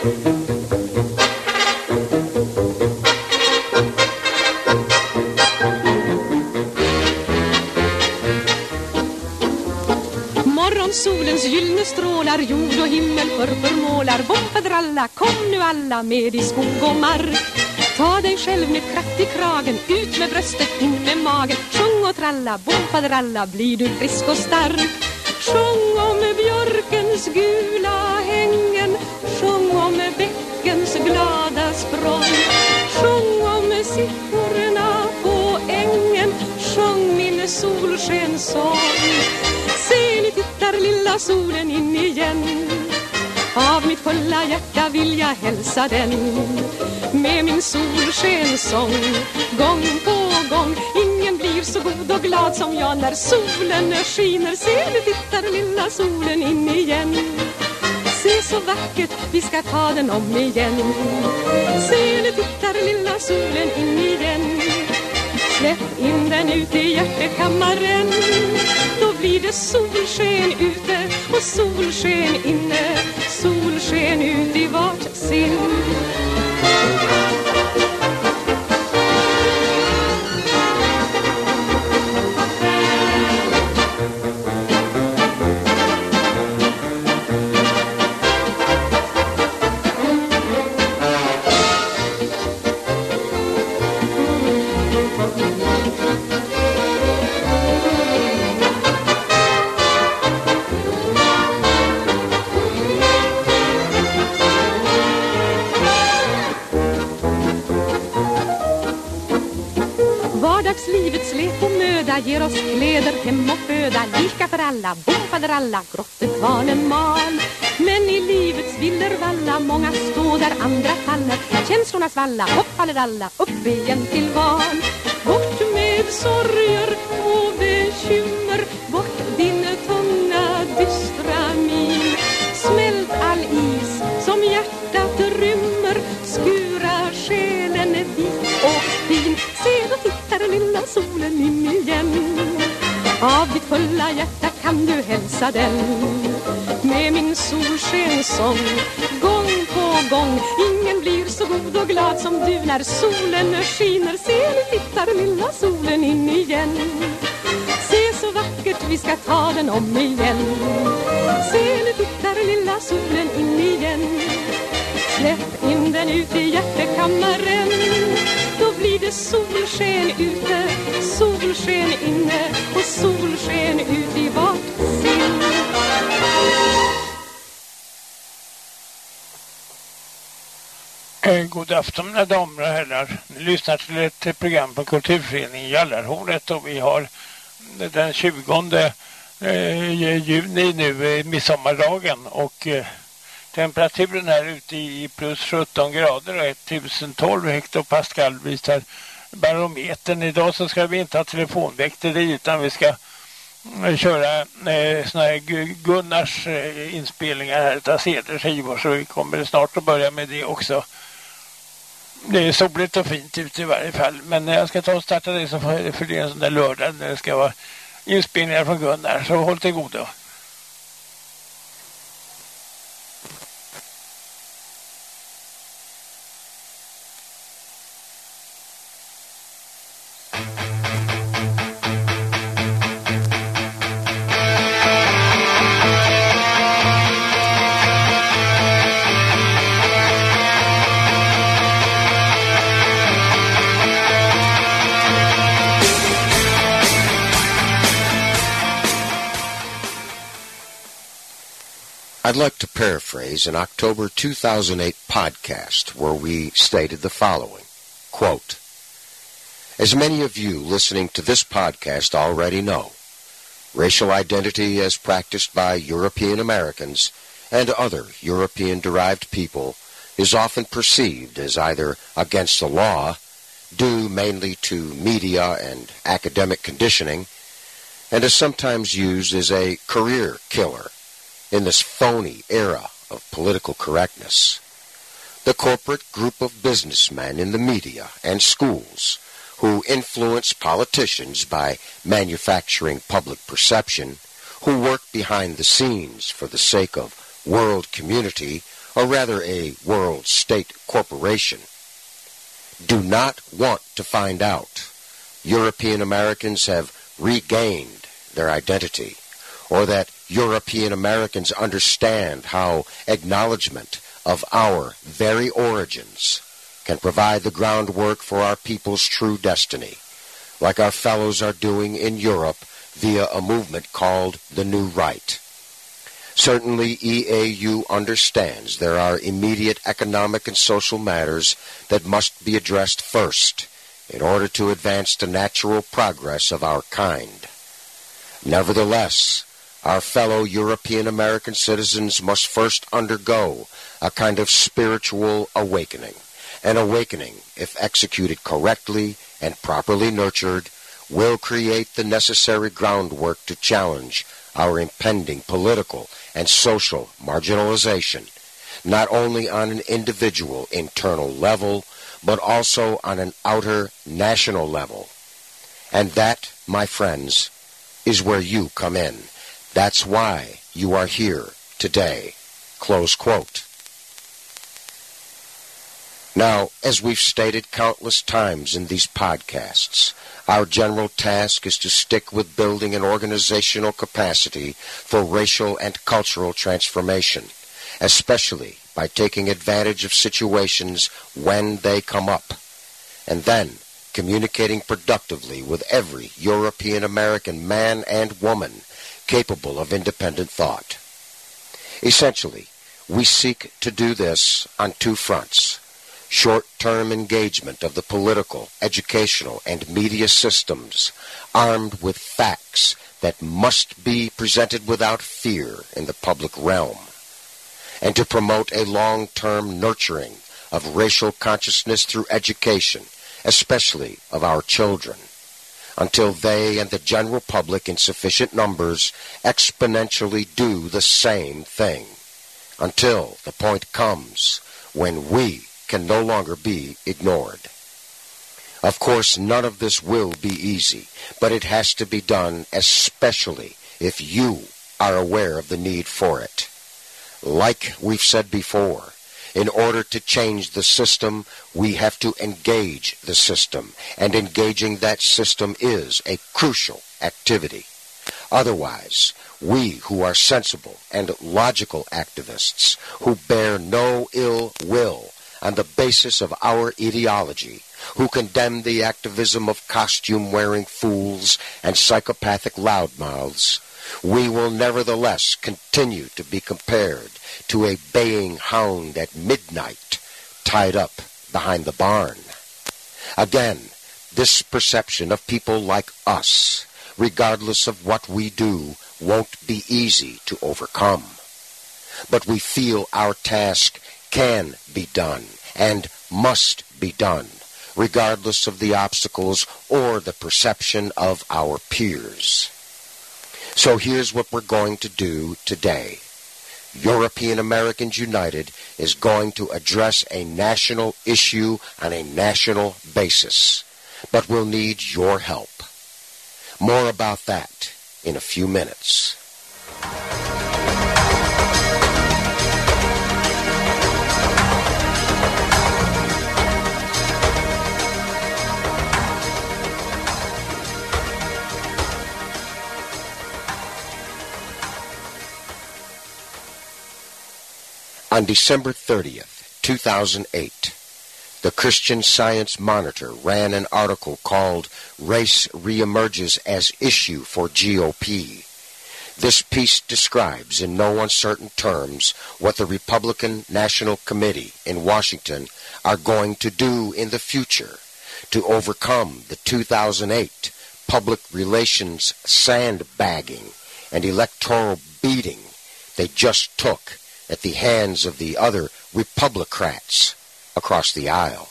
Morgonsolens gyllene strålar jord och himmel förförmålar. Bomfadralla, kom nu alla med i skog och mark. Ta dig själv med kraft i kragen, ut med bröstet, in med magen. Sjung och tralla, bomfadralla, blir du frisk och stark. Sjung om björkens gula hängen Sjung om bäckens glada språng. Sjung om siffrorna på ängen. Sjung min solskenssång Se, nu tittar lilla solen in igen. Av mitt fulla hjärta vill jag hälsa den. Med min solskensång Gång på gång. Ingen blir så god och glad som jag När solen skiner. Se, nu tittar lilla solen in igen är så vackert, vi ska ta den om igen. Se, nu tittar lilla solen in igen. Släpp in den ut i hjärtekammaren. Då blir det solsken ute och solsken inne. Solsken ut i vart sinn. Lika bom faderalla, grottekvarnen mal Men i livets villervalla, många stå där andra faller. Känslorna svalla, hopp faller alla, upp igen till val. Bort med sorger och bekymmer, bort din tunga dystra min. Smält all is som hjärtat rymmer, skura själen vit och fin. Se, då tittar lilla solen in igen. Av ditt fulla hjärta kan den Med min solskensång Gång på gång Ingen blir så god och glad som du När solen skiner. Se, nu tittar lilla solen in igen. Se så vackert, vi ska ta den om igen. Se, nu tittar lilla solen in igen. Släpp in den ut i hjärtekammaren. Då blir det solsken ute, solsken inne och solsken ut i vart Eh, god afton mina damer och herrar. Ni lyssnar till ett program på Kulturföreningen Jallarhornet och vi har den 20 eh, juni nu, midsommardagen och eh, temperaturen här ute i plus 17 grader och 1012 hektopascal visar barometern. Idag så ska vi inte ha telefonväkteri utan vi ska köra eh, såna här Gunnars eh, inspelningar här utav cd-skivor så vi kommer snart att börja med det också. Det är soligt och fint ute i varje fall. Men jag ska ta och starta det så för, för det är en sån där lördag när det ska vara inspelningar från Gunnar. Så håll till godo. I'd like to paraphrase an October 2008 podcast where we stated the following. Quote, As many of you listening to this podcast already know, racial identity as practiced by European Americans and other European derived people is often perceived as either against the law, due mainly to media and academic conditioning, and is sometimes used as a career killer in this phony era of political correctness. The corporate group of businessmen in the media and schools who influence politicians by manufacturing public perception, who work behind the scenes for the sake of world community, or rather a world state corporation, do not want to find out European Americans have regained their identity, or that European Americans understand how acknowledgement of our very origins can provide the groundwork for our people's true destiny, like our fellows are doing in Europe via a movement called the New Right. Certainly, EAU understands there are immediate economic and social matters that must be addressed first in order to advance the natural progress of our kind. Nevertheless, our fellow European American citizens must first undergo a kind of spiritual awakening. An awakening, if executed correctly and properly nurtured, will create the necessary groundwork to challenge our impending political and social marginalization, not only on an individual internal level, but also on an outer national level. And that, my friends, is where you come in. That's why you are here today. Close quote. Now, as we've stated countless times in these podcasts, our general task is to stick with building an organizational capacity for racial and cultural transformation, especially by taking advantage of situations when they come up, and then communicating productively with every European American man and woman capable of independent thought. Essentially, we seek to do this on two fronts. Short-term engagement of the political, educational, and media systems armed with facts that must be presented without fear in the public realm and to promote a long-term nurturing of racial consciousness through education, especially of our children, until they and the general public in sufficient numbers exponentially do the same thing, until the point comes when we can no longer be ignored. Of course, none of this will be easy, but it has to be done especially if you are aware of the need for it. Like we've said before, in order to change the system, we have to engage the system, and engaging that system is a crucial activity. Otherwise, we who are sensible and logical activists, who bear no ill will on the basis of our ideology, who condemn the activism of costume-wearing fools and psychopathic loudmouths, we will nevertheless continue to be compared to a baying hound at midnight tied up behind the barn. Again, this perception of people like us, regardless of what we do, won't be easy to overcome. But we feel our task can be done and must be done, regardless of the obstacles or the perception of our peers. So here's what we're going to do today. European Americans United is going to address a national issue on a national basis, but we'll need your help. More about that in a few minutes. On December 30th, 2008, the Christian Science Monitor ran an article called Race Reemerges as Issue for GOP. This piece describes in no uncertain terms what the Republican National Committee in Washington are going to do in the future to overcome the 2008 public relations sandbagging and electoral beating they just took at the hands of the other Republicrats across the aisle.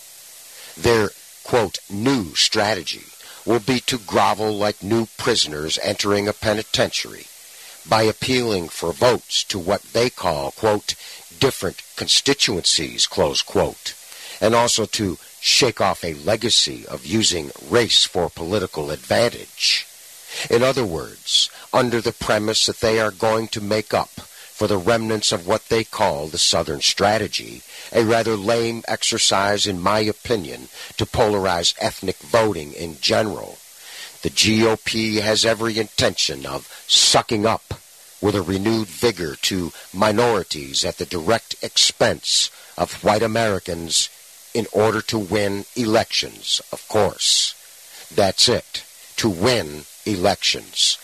Their, quote, new strategy will be to grovel like new prisoners entering a penitentiary by appealing for votes to what they call, quote, different constituencies, close quote, and also to shake off a legacy of using race for political advantage. In other words, under the premise that they are going to make up for the remnants of what they call the Southern Strategy, a rather lame exercise, in my opinion, to polarize ethnic voting in general. The GOP has every intention of sucking up with a renewed vigor to minorities at the direct expense of white Americans in order to win elections, of course. That's it, to win elections.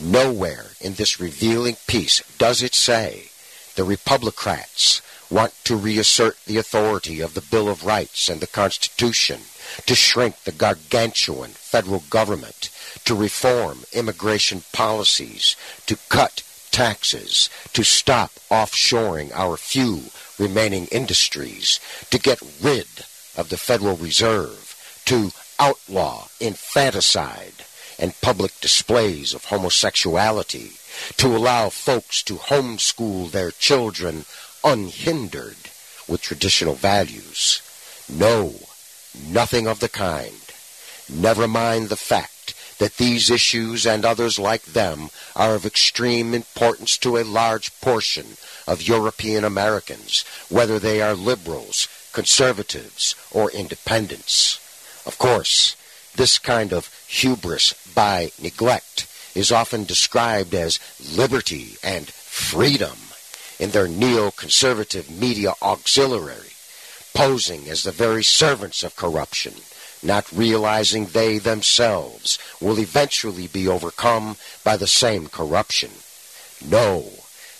Nowhere in this revealing piece does it say the Republicrats want to reassert the authority of the Bill of Rights and the Constitution, to shrink the gargantuan federal government, to reform immigration policies, to cut taxes, to stop offshoring our few remaining industries, to get rid of the Federal Reserve, to outlaw infanticide and public displays of homosexuality, to allow folks to homeschool their children unhindered with traditional values. No, nothing of the kind. Never mind the fact that these issues and others like them are of extreme importance to a large portion of European Americans, whether they are liberals, conservatives, or independents. Of course, this kind of hubris by neglect is often described as liberty and freedom in their neoconservative media auxiliary, posing as the very servants of corruption, not realizing they themselves will eventually be overcome by the same corruption. No,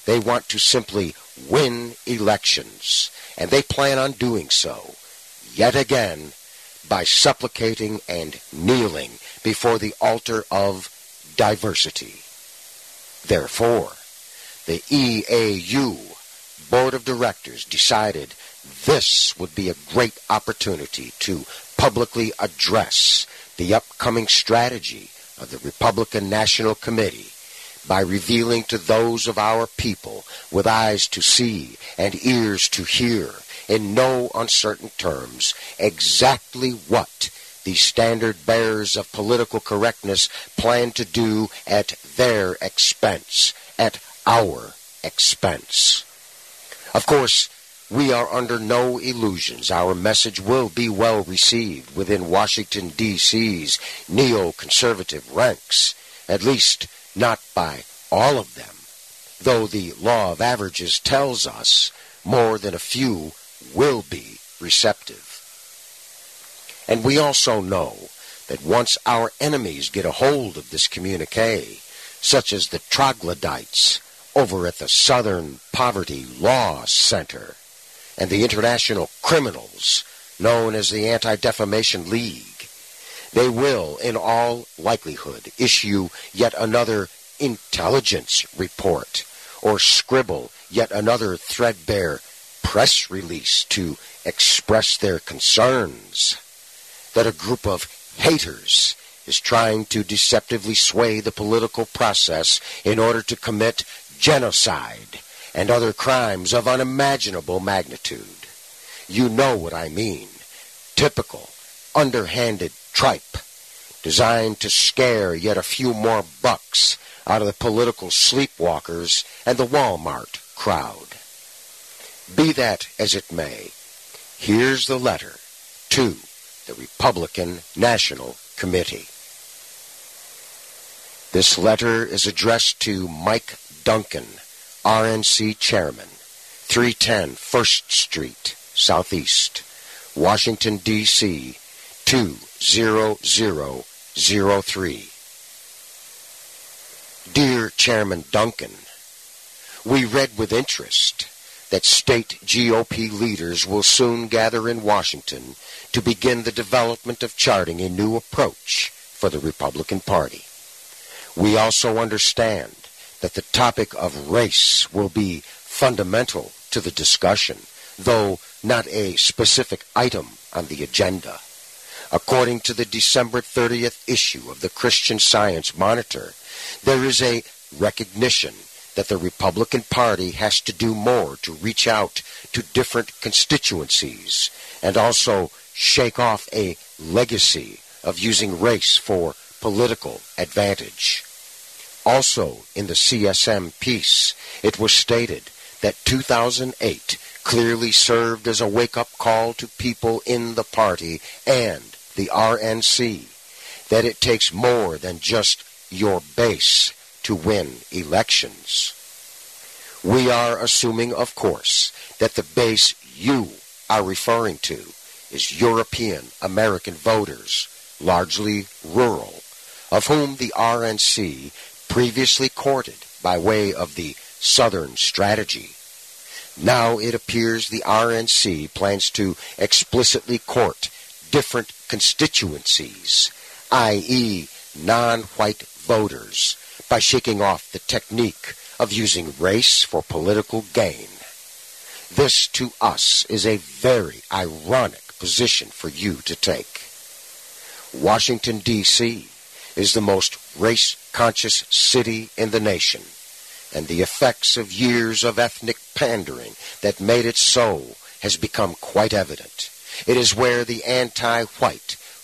they want to simply win elections, and they plan on doing so, yet again, by supplicating and kneeling before the altar of diversity. Therefore, the EAU Board of Directors decided this would be a great opportunity to publicly address the upcoming strategy of the Republican National Committee by revealing to those of our people with eyes to see and ears to hear in no uncertain terms exactly what the standard bearers of political correctness plan to do at their expense, at our expense. Of course, we are under no illusions. Our message will be well received within Washington, D.C.'s neoconservative ranks, at least not by all of them, though the law of averages tells us more than a few will be receptive. And we also know that once our enemies get a hold of this communique, such as the troglodytes over at the Southern Poverty Law Center and the international criminals known as the Anti-Defamation League, they will, in all likelihood, issue yet another intelligence report or scribble yet another threadbare press release to express their concerns that a group of haters is trying to deceptively sway the political process in order to commit genocide and other crimes of unimaginable magnitude. You know what I mean. Typical, underhanded tripe, designed to scare yet a few more bucks out of the political sleepwalkers and the Walmart crowd. Be that as it may, here's the letter to the Republican National Committee. This letter is addressed to Mike Duncan, RNC Chairman, 310 First Street, Southeast, Washington, D.C. 20003. Dear Chairman Duncan, we read with interest that state GOP leaders will soon gather in Washington to begin the development of charting a new approach for the Republican Party. We also understand that the topic of race will be fundamental to the discussion, though not a specific item on the agenda. According to the December 30th issue of the Christian Science Monitor, there is a recognition that the Republican Party has to do more to reach out to different constituencies and also shake off a legacy of using race for political advantage. Also, in the CSM piece, it was stated that 2008 clearly served as a wake-up call to people in the party and the RNC that it takes more than just your base to win elections. We are assuming, of course, that the base you are referring to is European American voters, largely rural, of whom the RNC previously courted by way of the Southern Strategy. Now it appears the RNC plans to explicitly court different constituencies, i.e., non-white voters, by shaking off the technique of using race for political gain. This, to us, is a very ironic position for you to take. Washington, D.C. is the most race-conscious city in the nation, and the effects of years of ethnic pandering that made it so has become quite evident. It is where the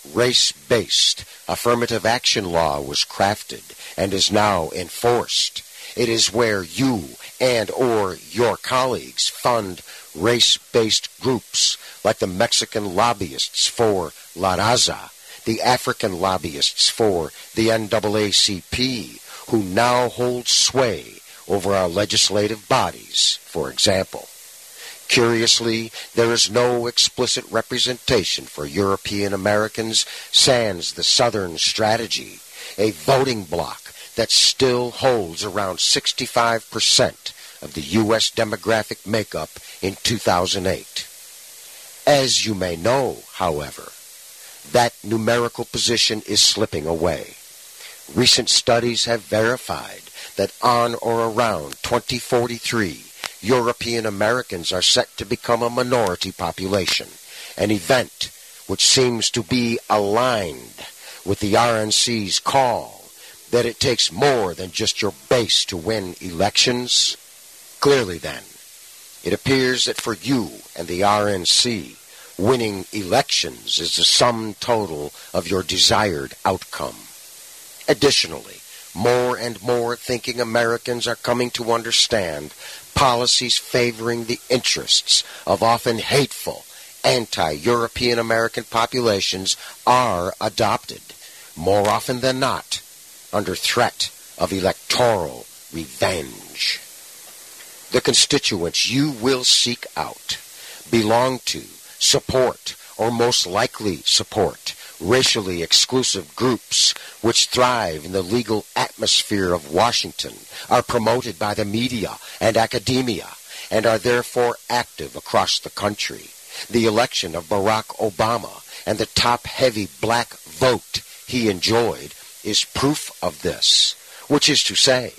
anti-white, race-based affirmative action law was crafted and is now enforced. It is where you and or your colleagues fund race-based groups like the Mexican lobbyists for La Raza, the African lobbyists for the NAACP, who now hold sway over our legislative bodies, for example. Curiously, there is no explicit representation for European Americans sans the Southern Strategy, a voting bloc that still holds around 65% of the U.S. demographic makeup in 2008. As you may know, however, that numerical position is slipping away. Recent studies have verified that on or around 2043, European Americans are set to become a minority population, an event which seems to be aligned with the RNC's call that it takes more than just your base to win elections? Clearly, then, it appears that for you and the RNC, winning elections is the sum total of your desired outcome. Additionally, more and more thinking Americans are coming to understand policies favoring the interests of often hateful anti-European American populations are adopted, more often than not, under threat of electoral revenge. The constituents you will seek out belong to, support, or most likely support racially exclusive groups which thrive in the legal atmosphere of Washington are promoted by the media and academia and are therefore active across the country. The election of Barack Obama and the top-heavy black vote he enjoyed is proof of this, which is to say,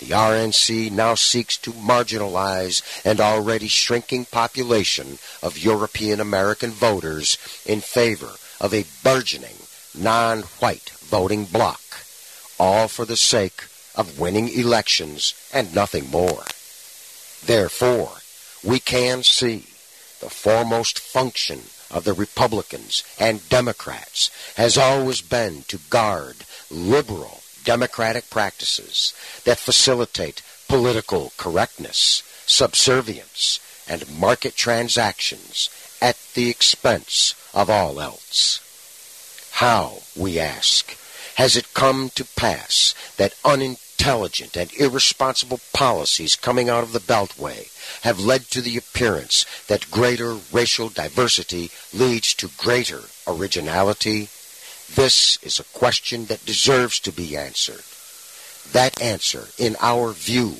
the RNC now seeks to marginalize an already shrinking population of European American voters in favor of a burgeoning non-white voting bloc, all for the sake of winning elections and nothing more. Therefore, we can see the foremost function of the Republicans and Democrats has always been to guard liberal democratic practices that facilitate political correctness, subservience, and market transactions at the expense of all else. How, we ask, has it come to pass that unintelligent and irresponsible policies coming out of the Beltway have led to the appearance that greater racial diversity leads to greater originality? This is a question that deserves to be answered. That answer, in our view,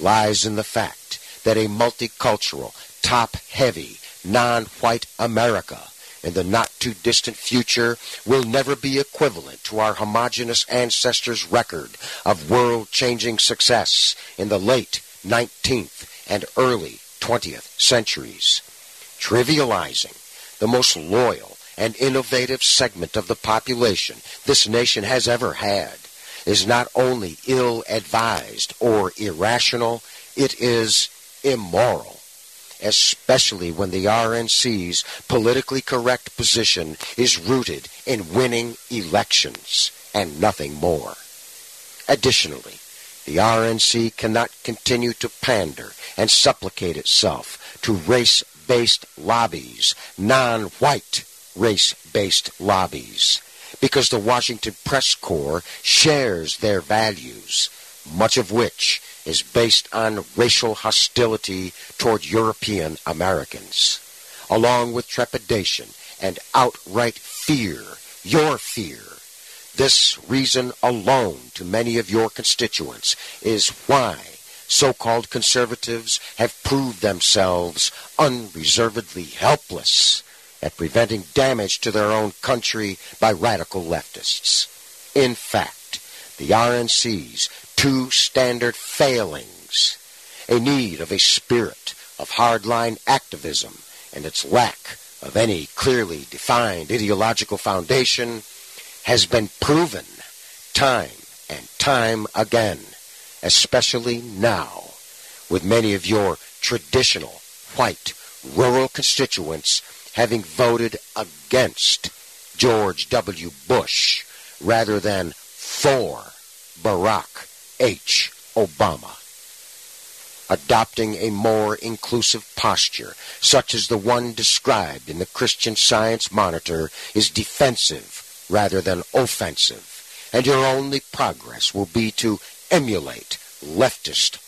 lies in the fact that a multicultural, top-heavy, non-white America in the not-too-distant future will never be equivalent to our homogenous ancestors' record of world-changing success in the late 19th and early 20th centuries, trivializing the most loyal and innovative segment of the population this nation has ever had. Is not only ill-advised or irrational, it is immoral especially when the RNC's politically correct position is rooted in winning elections and nothing more. Additionally, the RNC cannot continue to pander and supplicate itself to race-based lobbies, non-white race-based lobbies, because the Washington Press Corps shares their values, much of which is based on racial hostility toward European Americans, along with trepidation and outright fear, your fear. This reason alone to many of your constituents is why so-called conservatives have proved themselves unreservedly helpless at preventing damage to their own country by radical leftists. In fact, the RNC's two standard failings, a need of a spirit of hardline activism and its lack of any clearly defined ideological foundation has been proven time and time again, especially now, with many of your traditional white rural constituents having voted against George W. Bush rather than for Barack H. Obama. Adopting a more inclusive posture, such as the one described in the Christian Science Monitor, is defensive rather than offensive, and your only progress will be to emulate leftist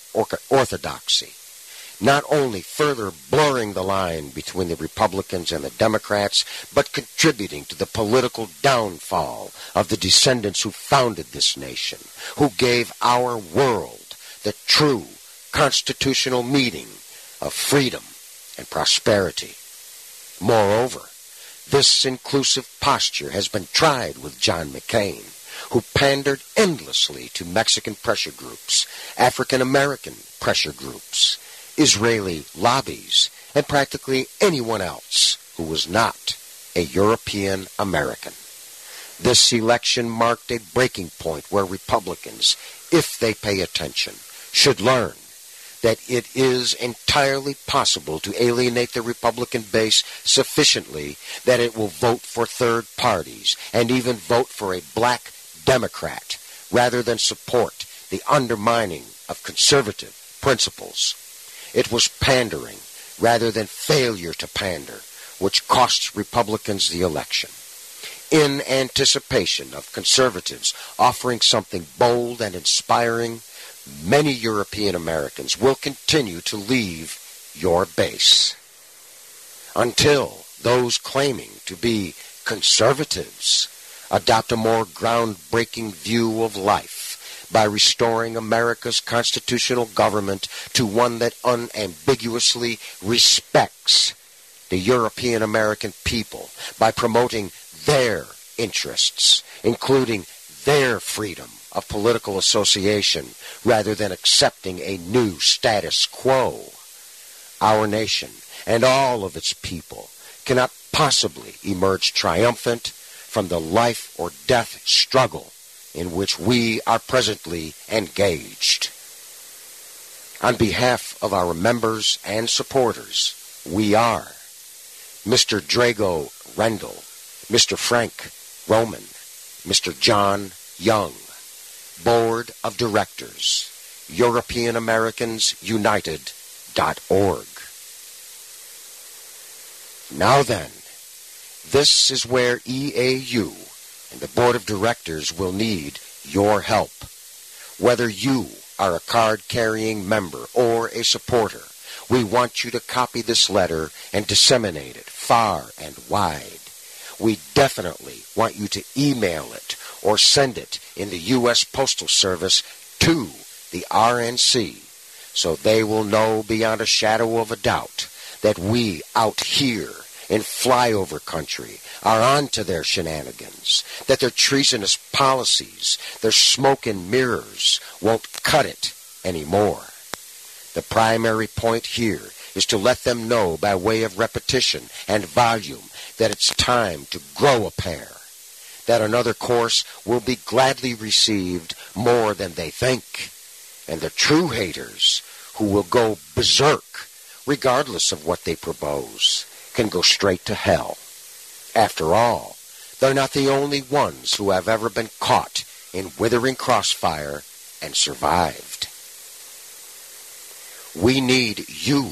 orthodoxy not only further blurring the line between the Republicans and the Democrats, but contributing to the political downfall of the descendants who founded this nation, who gave our world the true constitutional meaning of freedom and prosperity. Moreover, this inclusive posture has been tried with John McCain, who pandered endlessly to Mexican pressure groups, African American pressure groups, Israeli lobbies, and practically anyone else who was not a European American. This election marked a breaking point where Republicans, if they pay attention, should learn that it is entirely possible to alienate the Republican base sufficiently that it will vote for third parties and even vote for a black Democrat rather than support the undermining of conservative principles. It was pandering rather than failure to pander which cost Republicans the election. In anticipation of conservatives offering something bold and inspiring, many European Americans will continue to leave your base. Until those claiming to be conservatives adopt a more groundbreaking view of life by restoring America's constitutional government to one that unambiguously respects the European American people by promoting their interests, including their freedom of political association, rather than accepting a new status quo. Our nation and all of its people cannot possibly emerge triumphant from the life or death struggle in which we are presently engaged. On behalf of our members and supporters, we are Mr. Drago Rendell, Mr. Frank Roman, Mr. John Young, Board of Directors, European Americans United.org. Now then, this is where EAU and the board of directors will need your help. Whether you are a card-carrying member or a supporter, we want you to copy this letter and disseminate it far and wide. We definitely want you to email it or send it in the U.S. Postal Service to the RNC so they will know beyond a shadow of a doubt that we out here in flyover country are onto their shenanigans, that their treasonous policies, their smoke and mirrors won't cut it anymore. The primary point here is to let them know by way of repetition and volume that it's time to grow a pair, that another course will be gladly received more than they think, and the true haters who will go berserk regardless of what they propose can go straight to hell. After all, they're not the only ones who have ever been caught in withering crossfire and survived. We need you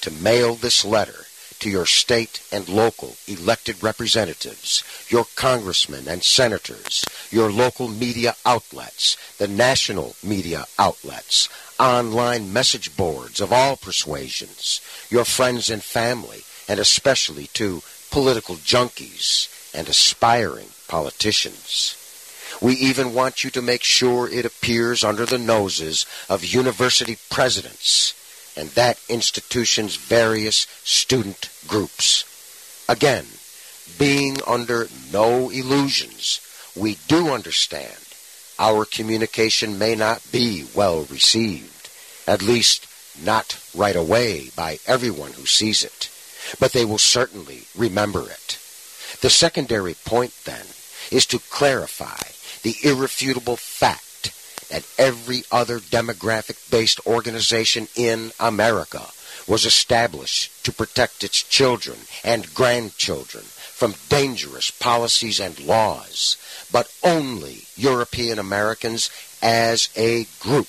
to mail this letter to your state and local elected representatives, your congressmen and senators, your local media outlets, the national media outlets, online message boards of all persuasions, your friends and family, and especially to political junkies and aspiring politicians. We even want you to make sure it appears under the noses of university presidents and that institution's various student groups. Again, being under no illusions, we do understand our communication may not be well received, at least not right away by everyone who sees it, but they will certainly remember it. The secondary point, then, is to clarify the irrefutable fact that every other demographic-based organization in America was established to protect its children and grandchildren from dangerous policies and laws. But only European Americans as a group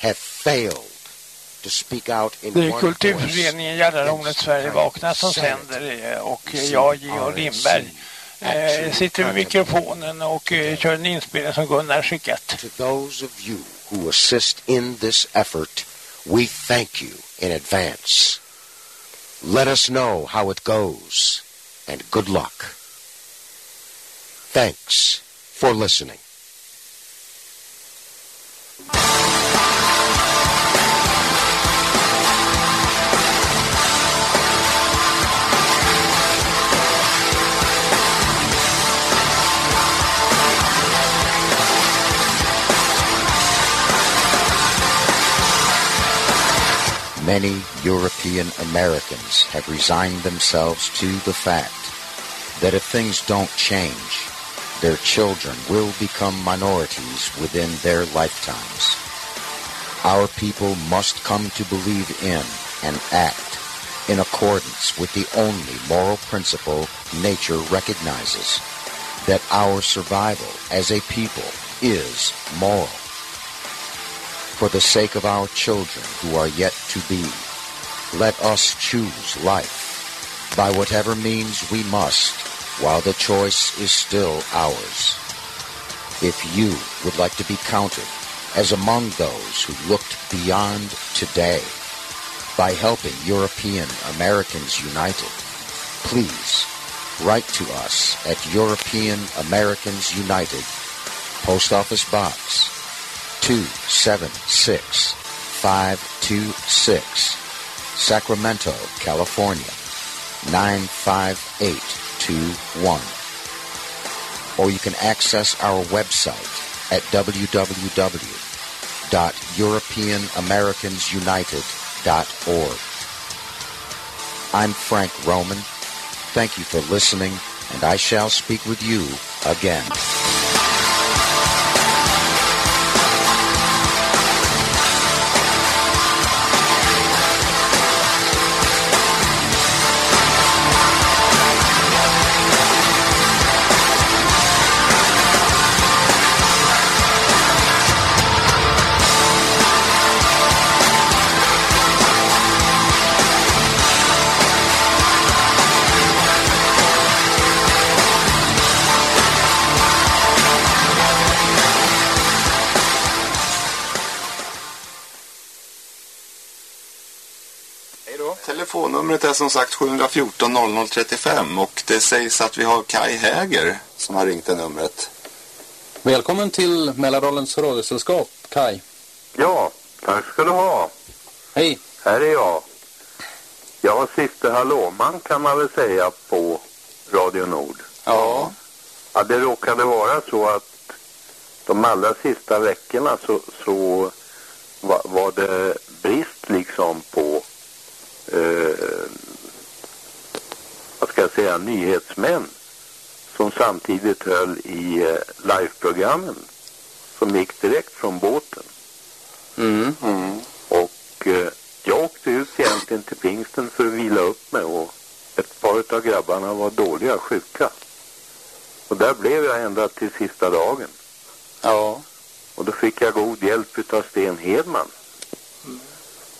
have failed to speak out in Det är kulturföreningen Gärdarhornet Sverige vakna som sänder och jag, Georg Lindberg eh, sitter vid mikrofonen och eh, kör en inspelning som Gunnar skickat. To those of you who assist in this effort, we thank you in advance. Let us know how it goes, and good luck. Thanks for listening. Many European Americans have resigned themselves to the fact that if things don't change, their children will become minorities within their lifetimes. Our people must come to believe in and act in accordance with the only moral principle nature recognizes, that our survival as a people is moral for the sake of our children who are yet to be. Let us choose life by whatever means we must while the choice is still ours. If you would like to be counted as among those who looked beyond today by helping European Americans United, please write to us at European Americans United, Post Office Box 276526, Sacramento, California 95821. Or you can access our website at www.europeanamericans.united.org. I'm Frank Roman. Thank you for listening, and I shall speak with you again. Är som sagt 714 0035 och det sägs att vi har Kai Häger som har ringt det numret. Välkommen till Mälardalens radiosällskap, Kai. Ja, tack ska du ha. Hej. Här är jag. Jag var sista hallåman kan man väl säga på Radio Nord. Ja. Ja, det råkade vara så att de allra sista veckorna så, så var, var det brist liksom på eh, vad ska jag säga, nyhetsmän som samtidigt höll i eh, liveprogrammen som gick direkt från båten. Mm. Mm. Och eh, jag åkte ut egentligen till Pingsten för att vila upp mig och ett par av grabbarna var dåliga, sjuka. Och där blev jag ända till sista dagen. Ja. Och då fick jag god hjälp av Sten Hedman.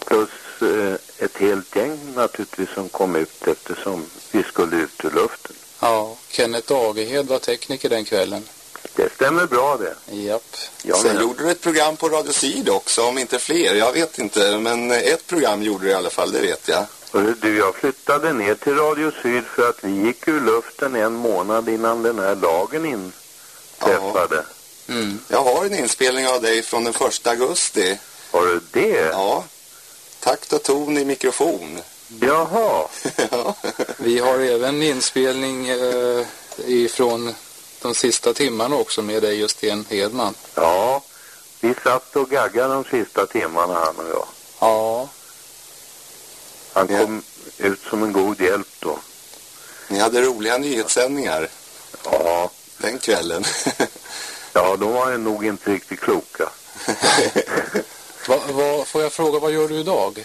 Plus ett helt gäng naturligtvis som kom ut eftersom vi skulle ut ur luften. Ja. Kenneth Dagerhed var tekniker den kvällen. Det stämmer bra det. Japp. Ja, Sen men, gjorde du ett program på Radio Syd också, om inte fler. Jag vet inte, men ett program gjorde du i alla fall, det vet jag. du, jag flyttade ner till Radio Syd för att vi gick ur luften en månad innan den här lagen inträffade. Mm. Jag har en inspelning av dig från den första augusti. Har du det? Ja. Takt och ton i mikrofon. Jaha. ja. Vi har även inspelning eh, ifrån de sista timmarna också med dig Sten Hedman. Ja, vi satt och gaggade de sista timmarna han och jag. Ja. Han Ja. kom ut som en god hjälp då. Ni hade roliga nyhetssändningar Ja, den kvällen. ja de var ju nog inte riktigt kloka. Va, va, får jag fråga, vad gör du idag?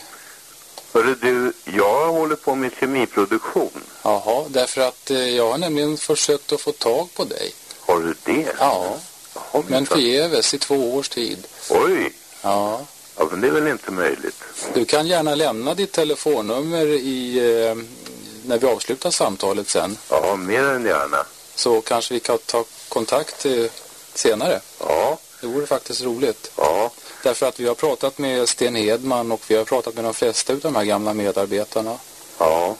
Hörru du, jag håller på med kemiproduktion. Jaha, därför att eh, jag har nämligen försökt att få tag på dig. Har du det? Ja, Jaha, men förgäves i två års tid. Oj, Ja, ja, men det är väl inte möjligt. du kan gärna lämna ditt telefonnummer i, eh, när vi avslutar samtalet sen. Ja, mer än gärna. Så kanske vi kan ta kontakt eh, senare. Ja, Det vore faktiskt roligt. ja, Därför att vi har pratat med Sten Hedman och vi har pratat med de flesta av de här gamla medarbetarna. ja.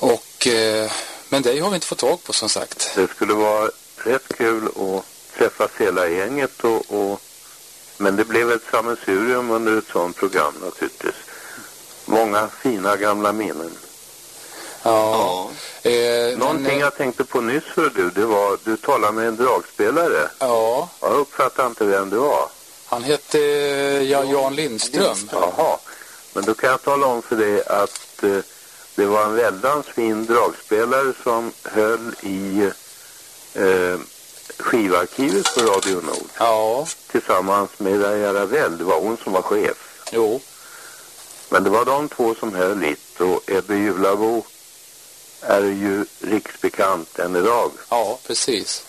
Och, eh, men dig har vi inte fått tag på som sagt. Det skulle vara rätt kul att träffas hela gänget och, och men det blev ett sammelsurium under ett sånt program naturligtvis. Många fina gamla minnen. Ja. ja. Eh, Någonting men, eh, jag tänkte på nyss för du, det var, du talade med en dragspelare. Ja, Jag uppfattade inte vem det var. han hette eh, ja, Jan Lindström. Jaha, men då kan jag tala om för dig att eh, det var en väldans fin dragspelare som höll i eh, skivarkivet på Radio Nord Ja, tillsammans med Raja Ravel. Det var hon som var chef. jo. Men det var de två som höll hit och Ebbe Julabo är ju riksbekant än idag. Ja, precis.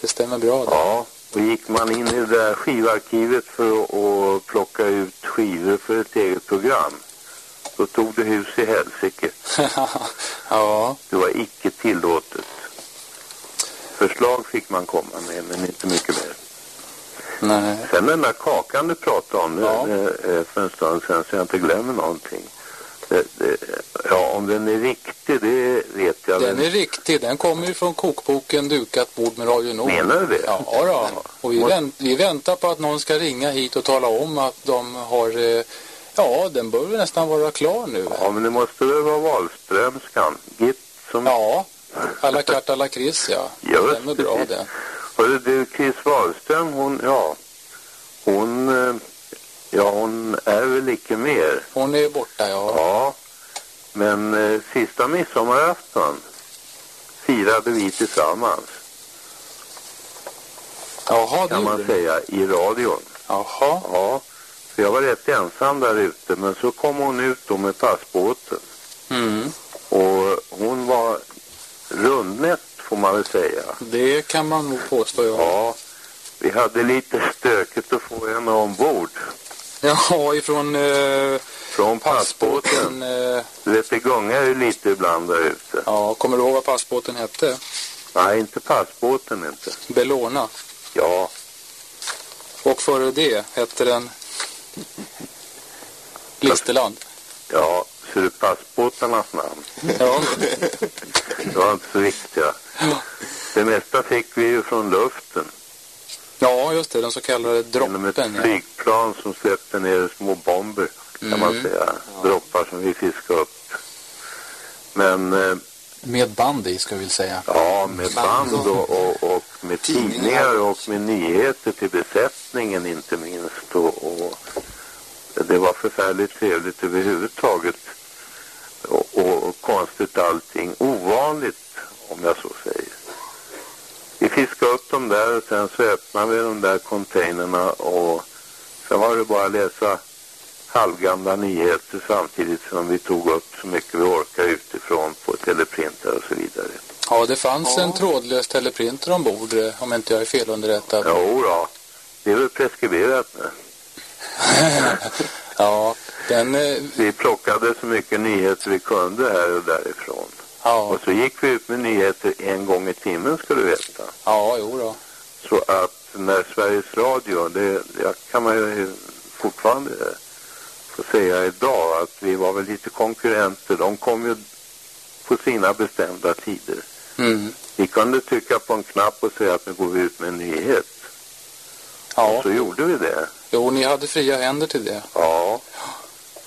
Det stämmer bra det. Ja, och gick man in i det där skivarkivet för att plocka ut skivor för ett eget program då tog det hus i helsike. ja, Det var icke tillåtet. Förslag fick man komma med, men inte mycket mer. nej. Sen den där kakan du pratade om Ja. det, är för en stund sedan så jag inte glömmer någonting. Det, det, ja, om den är riktig, det vet jag Den är riktig. Den kommer ju från kokboken Dukat bord med Radio Nord. Menar du det? Ja, då. Och vi, vänt, vi väntar på att någon ska ringa hit och tala om att de har... Eh, ja, den bör väl nästan vara klar nu. Ja, men det måste väl vara Wahlströmskan. Git som... Ja, alla katt, alla Chris, ja. Just Stämmer bra precis. det. Hörru du, Chris Wahlström, hon, ja. Hon, eh, ja hon är väl icke mer. Hon är borta, ja. Ja. Men eh, sista midsommarafton firade vi tillsammans, Jaha, kan man säga, i radion. Jaha, Ja. Så jag var rätt ensam där ute, men så kom hon ut då med passbåten. mm. Och hon var rundnätt får man väl säga. det kan man nog påstå, ja. Ja, vi hade lite stökigt att få henne ombord Ja, ifrån eh, från passbåten. Eh, Du vet, det gungar ju lite ibland där ute. ja, kommer du ihåg vad passbåten hette? Nej, inte passbåten inte. Bellona. Ja, Och före det hette den Listerland. ja, så det passbåtarnas namn. Ja, Det var inte så viktiga. Det mesta fick vi ju från luften. Ja just det, den så kallade Genom ett droppen. Ja. flygplan som släppte ner små bomber, kan man Mm. säga. Droppar som vi fiskade upp. Men eh, Med band i, ska vi säga. Ja, med band och, och, och med Tidningar. och med nyheter till besättningen inte minst. Och, och det var förfärligt trevligt överhuvudtaget. Och, och konstigt allting. Ovanligt, om jag så säger. Vi fiskade upp dem där och sen så öppnade vi de där containerna och sen var det bara att läsa halvgamla nyheter samtidigt som vi tog upp så mycket vi orkade utifrån på teleprinter och så vidare. Ja, det fanns Ja. en trådlös teleprinter ombord, eh, om inte jag är felunderrättad. Jo då, det är väl preskriberat nu. Ja, den... eh, Vi plockade så mycket nyheter vi kunde här och därifrån. Ja, Och så gick vi ut med nyheter en gång i timmen ska du veta. ja, jo då. Så att när Sveriges Radio, det, det kan man ju fortfarande få säga idag, att vi var väl lite konkurrenter. De kom ju på sina bestämda tider. Mm. Vi kunde trycka på en knapp och säga att nu går vi ut med en nyhet. Ja, Så gjorde vi det. jo, ni hade fria händer till det. Ja.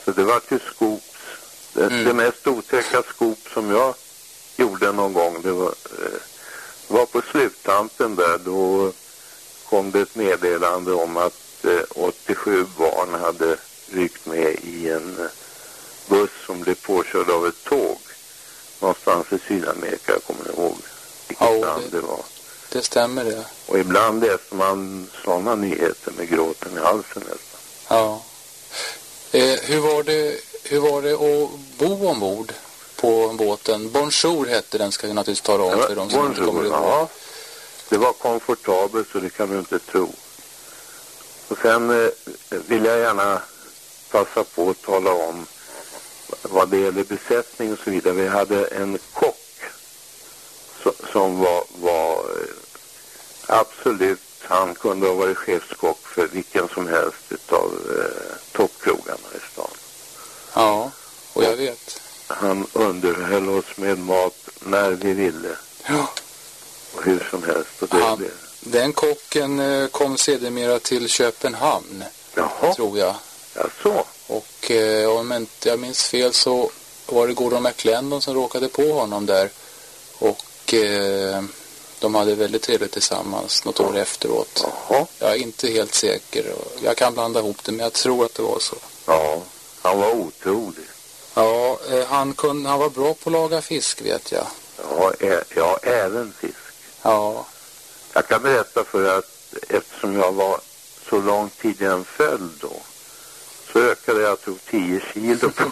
Så det var ju scoops. Det, Mm. det mest otäcka scoop som jag gjorde någon gång, det var, eh, var på sluttampen där. Då kom det ett meddelande om att eh, 87 barn hade ryckt med i en eh, buss som blev påkörd av ett tåg. Någonstans i Sydamerika, jag kommer ihåg vilket Ja, land det- det var. Det stämmer det. Och ibland läste man sådana nyheter med gråten i halsen nästan. Ja. Eh, hur var det hur var det att bo ombord på båten? Bonjour hette den, ska jag naturligtvis tala om för de som inte kommer ihåg. ja. Det var komfortabelt så det kan du inte tro. Och sen eh, vill jag gärna passa på att tala om vad det gäller besättning och så vidare. Vi hade en kock som, som var, var eh, absolut, han kunde ha varit chefskock för vilken som helst utav eh, toppkrogarna i stan. Ja, och jag vet. Han underhöll oss med mat när vi ville Ja. och hur som helst. Och det, Han- det. Den kocken eh, kom sedermera till Köpenhamn, Jaha, tror jag. ja, så. Och eh, om inte jag minns fel så var det Gordon McLendon som råkade på honom där. Och eh, de hade väldigt trevligt tillsammans något år efteråt. Jaha, Jag är inte helt säker. Jag kan blanda ihop det men jag tror att det var så. ja. Han var otrolig. Ja, eh, han, kunde, han var bra på att laga fisk vet jag. Ja, ä, ja, även fisk. Ja, Jag kan berätta för att eftersom jag var så lång tid i en följd då så ökade jag tror 10 kilo på,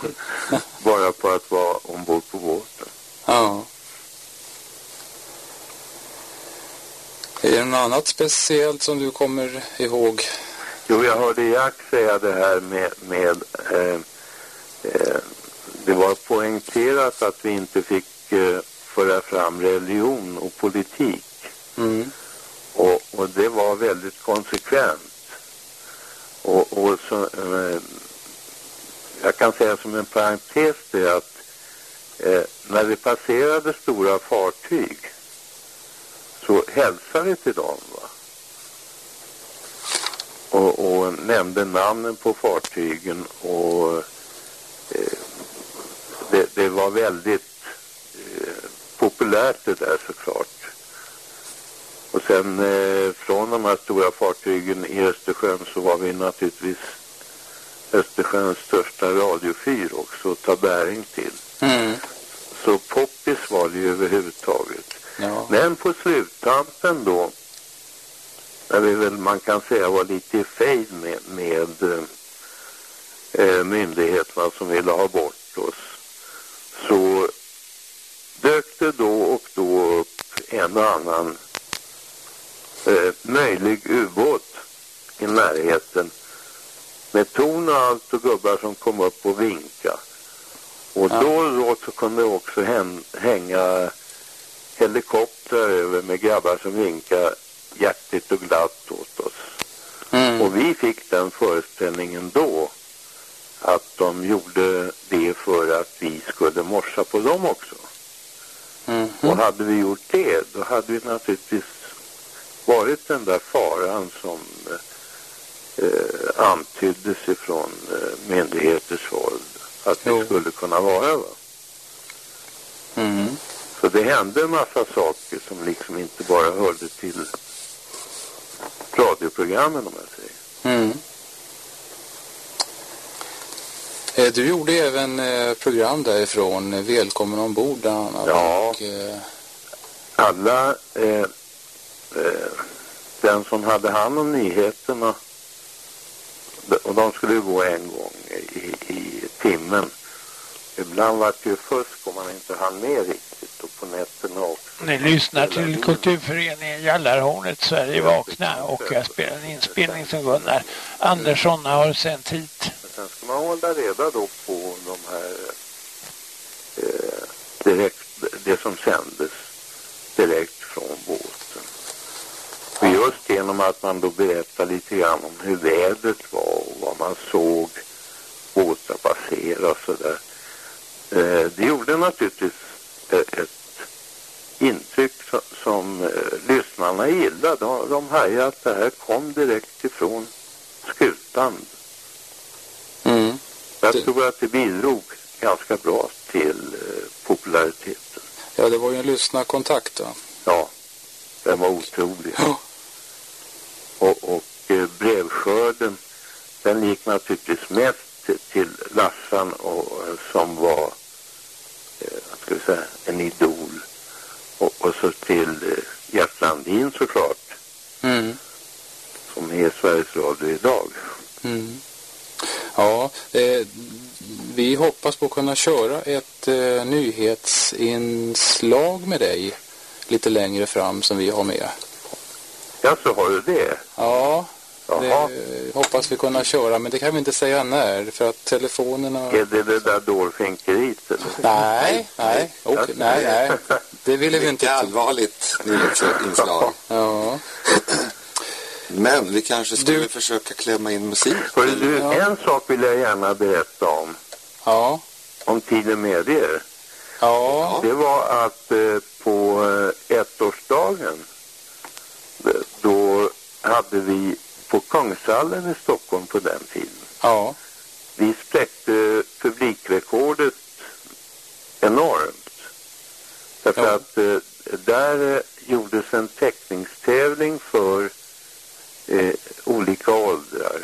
bara på att vara ombord på båten. ja. Är det något annat speciellt som du kommer ihåg? Jo, jag hörde Jack säga det här med, med eh, eh, det var poängterat att vi inte fick eh, föra fram religion och politik. Mm. Och, och det var väldigt konsekvent. Och, och så, eh, jag kan säga som en parentes det att eh, när vi passerade stora fartyg så hälsade vi till dem va. Och, och nämnde namnen på fartygen och eh, det, det var väldigt eh, populärt det där såklart. Och sen eh, från de här stora fartygen i Östersjön så var vi naturligtvis Östersjöns största radiofyr också att ta bäring till. Mm. Så poppis var det ju överhuvudtaget. Ja. Men på sluttampen då, när vi väl man kan säga var lite i fejd med, med eh, myndigheterna som ville ha bort oss, så dök det då och då upp en och annan eh, möjlig ubåt i närheten med torn och allt och gubbar som kom upp och vinka. Och Ja. då och då så kunde det också hän, hänga helikoptrar över med grabbar som vinkade hjärtligt och glatt åt oss. Mm. Och vi fick den föreställningen då att de gjorde det för att vi skulle morsa på dem också. Mm. Och hade vi gjort det, då hade vi naturligtvis varit den där faran som eh, antyddes ifrån eh, myndigheters håll att vi skulle kunna vara. Va? Mm. Så det hände en massa saker som liksom inte bara hörde till radioprogrammen om jag säger. Mm. Eh, Du gjorde även eh, program därifrån, eh, Välkommen ombord bland annat. Ja. Och, eh, Alla, eh, eh, den som hade hand om nyheterna, och de skulle ju gå en gång i, i timmen. Ibland var det ju fusk om man inte hann med riktigt och på nätterna också. Ni lyssnar till kulturföreningen Jallarhornet Sverige vakna och jag spelar en inspelning som Gunnar Andersson har sänt hit. Sen ska man hålla reda då på de här eh, direkt, det som sändes direkt från båten. Och just genom att man då berättar lite grann om hur vädret var och vad man såg båtar passera och sådär. Eh, det gjorde naturligtvis ett, ett intryck som, som eh, lyssnarna gillade. De, de hajade att det här kom direkt ifrån skutan. Jag Det- tror att det bidrog ganska bra till eh, populariteten. Ja, det var ju en lyssnarkontakt då. Ja, den var otrolig. Ja. Och, och eh, brevskörden, den gick naturligtvis mest till, Lassan och, eh, som var, vad ska vi säga, en idol. Och, och så till eh, Gert Landin såklart, Mm. som är Sveriges Radio idag. Mm. Ja, eh, vi hoppas på att kunna köra ett eh, nyhetsinslag med dig lite längre fram som vi har med. Ja, så har du det? Ja, Jaha. det hoppas vi kunna köra, men det kan vi inte säga när för att telefonerna... Är det det där dårfinkeriet? Nej, nej, okej, nej, nej. Det ville vi Mycket inte. allvarligt nyhetsinslag. Ja, Men vi kanske skulle Du- försöka klämma in musik. Hörru du, Ja. en sak vill jag gärna berätta om, ja, om tiden medger. ja, Det var att eh, på eh, ettårsdagen eh, då hade vi på Kungshallen i Stockholm på den tiden. ja, Vi spräckte publikrekordet enormt. Därför Ja. att eh, där eh, gjordes en teckningstävling för eh, olika åldrar.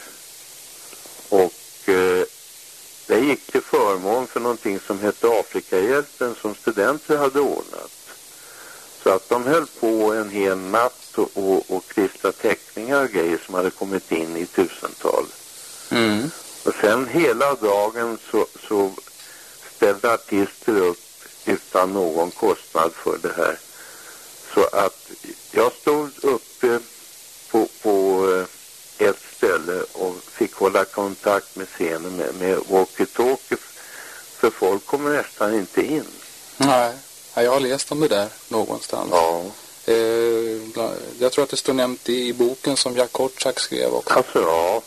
Och eh, det gick till förmån för någonting som hette Afrikahjälpen som studenter hade ordnat. Så att de höll på en hel natt och, och, och klistra teckningar och grejer som hade kommit in i tusental. mm, Och sen hela dagen så, så ställde artister upp utan någon kostnad för det här. Så att jag stod uppe på, på eh, ett ställe och fick hålla kontakt med scenen med, med walkie-talkie. För folk kommer nästan inte in. nej. Ja, Jag har läst om det där någonstans. Ja. Eh, bla- jag tror att det står nämnt i boken som Jack Kortsak skrev också. Alltså ja.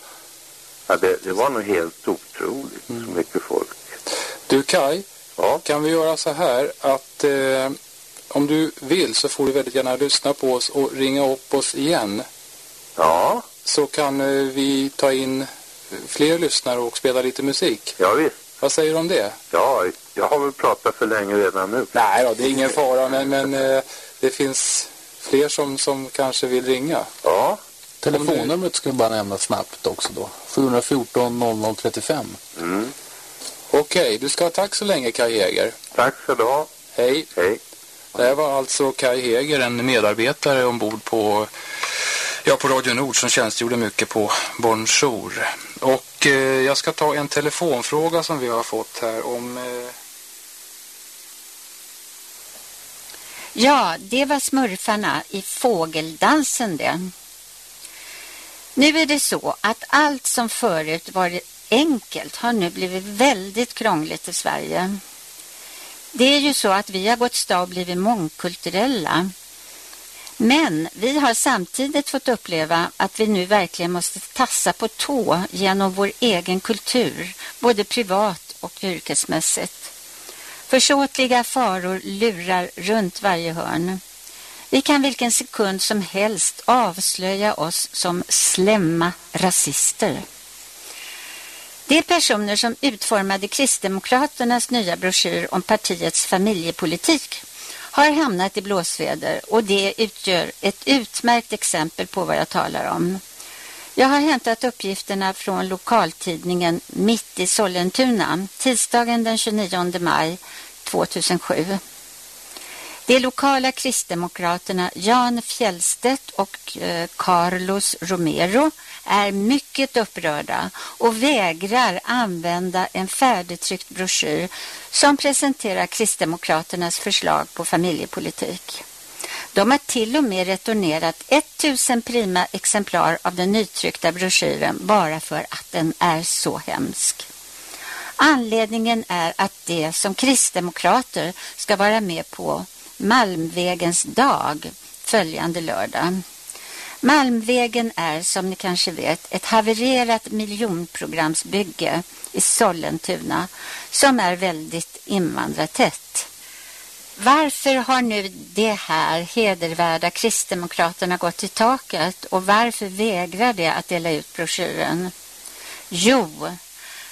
ja det, det var nog helt otroligt så mycket folk. Du Kai, Ja. kan vi göra så här att eh, om du vill så får du väldigt gärna lyssna på oss och ringa upp oss igen. Ja. Så kan eh, vi ta in fler lyssnare och spela lite musik. Ja visst. Vad säger du om det? Ja, jag har väl pratat för länge redan nu. Nej då, det är ingen fara men, men eh, det finns fler som, som kanske vill ringa. Ja. Telefonnumret ska bara nämna snabbt också då. 714 0035. Mm. Okej, du ska ha tack så länge Kai Jäger. Tack ska du ha. Hej. Hej. Det här var alltså Kai Heger, en medarbetare ombord på, ja, på Radio Nord som tjänstgjorde mycket på Bonjour. Och eh, jag ska ta en telefonfråga som vi har fått här om... Eh, Ja, det var smurfarna i fågeldansen det. Nu är det så att allt som förut var enkelt har nu blivit väldigt krångligt i Sverige. Det är ju så att vi har gått stad och blivit mångkulturella. Men vi har samtidigt fått uppleva att vi nu verkligen måste tassa på tå genom vår egen kultur, både privat och yrkesmässigt. Försåtliga faror lurar runt varje hörn. Vi kan vilken sekund som helst avslöja oss som slämma rasister. De personer som utformade Kristdemokraternas nya broschyr om partiets familjepolitik har hamnat i blåsväder och det utgör ett utmärkt exempel på vad jag talar om. Jag har hämtat uppgifterna från lokaltidningen Mitt i Sollentuna, tisdagen den 29 maj 2007. De lokala kristdemokraterna Jan Fjellstedt och eh, Carlos Romero är mycket upprörda och vägrar använda en färdigtryckt broschyr som presenterar kristdemokraternas förslag på familjepolitik. De har till och med returnerat 1000 prima exemplar av den nytryckta broschyren bara för att den är så hemsk. Anledningen är att det som kristdemokrater ska vara med på Malmvägens dag följande lördag. Malmvägen är som ni kanske vet ett havererat miljonprogramsbygge i Sollentuna som är väldigt invandrartätt. Varför har nu det här hedervärda kristdemokraterna gått i taket och varför vägrar det att dela ut broschyren? Jo,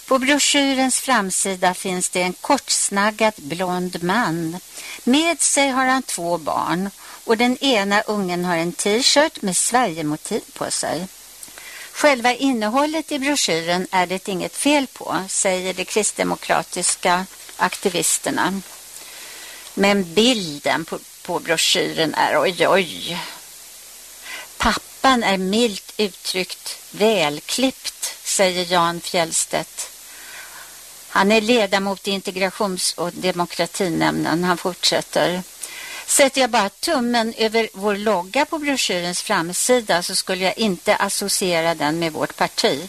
på broschyrens framsida finns det en kortsnaggad blond man. Med sig har han två barn och den ena ungen har en t-shirt med Sverigemotiv på sig. Själva innehållet i broschyren är det inget fel på, säger de kristdemokratiska aktivisterna. Men bilden på, på broschyren är oj oj. Pappan är milt uttryckt välklippt, säger Jan Fjällstedt. Han är ledamot i integrations- och demokratinämnden. Han fortsätter. Sätter jag bara tummen över vår logga på broschyrens framsida så skulle jag inte associera den med vårt parti.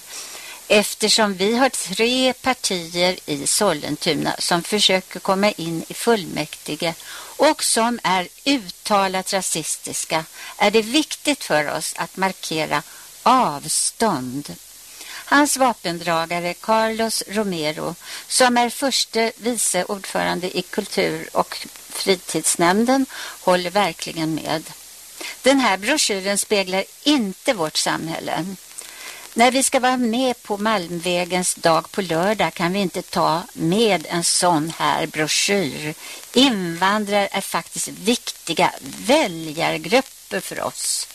Eftersom vi har tre partier i Sollentuna som försöker komma in i fullmäktige och som är uttalat rasistiska är det viktigt för oss att markera avstånd. Hans vapendragare Carlos Romero som är förste vice ordförande i kultur- och fritidsnämnden håller verkligen med. Den här broschyren speglar inte vårt samhälle. När vi ska vara med på Malmvägens dag på lördag kan vi inte ta med en sån här broschyr. Invandrare är faktiskt viktiga väljargrupper för oss.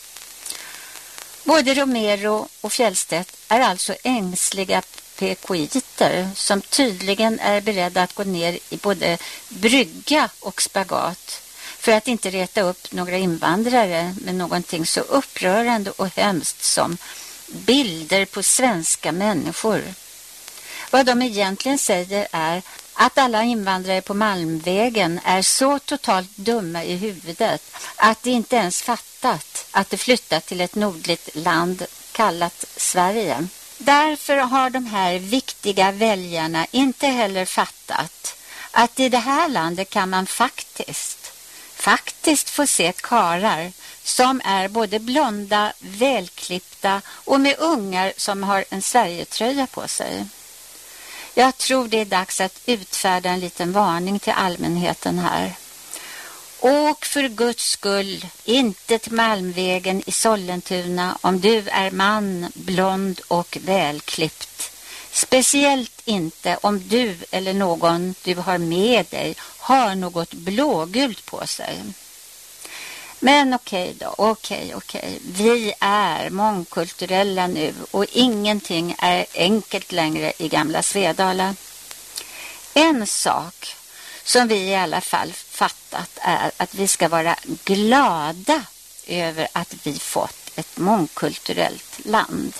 Både Romero och Fjällstedt är alltså ängsliga PKiter som tydligen är beredda att gå ner i både brygga och spagat för att inte reta upp några invandrare med någonting så upprörande och hemskt som bilder på svenska människor. Vad de egentligen säger är att alla invandrare på Malmvägen är så totalt dumma i huvudet att de inte ens fattat att de flyttat till ett nordligt land kallat Sverige. Därför har de här viktiga väljarna inte heller fattat att i det här landet kan man faktiskt, faktiskt få se karar som är både blonda, välklippta och med ungar som har en Sverigetröja på sig. Jag tror det är dags att utfärda en liten varning till allmänheten här. Åk för Guds skull inte till Malmvägen i Sollentuna om du är man, blond och välklippt. Speciellt inte om du eller någon du har med dig har något blågult på sig. Men okej okay då, okej, okay, okej. Okay. Vi är mångkulturella nu och ingenting är enkelt längre i gamla Svedala. En sak som vi i alla fall fattat är att vi ska vara glada över att vi fått ett mångkulturellt land.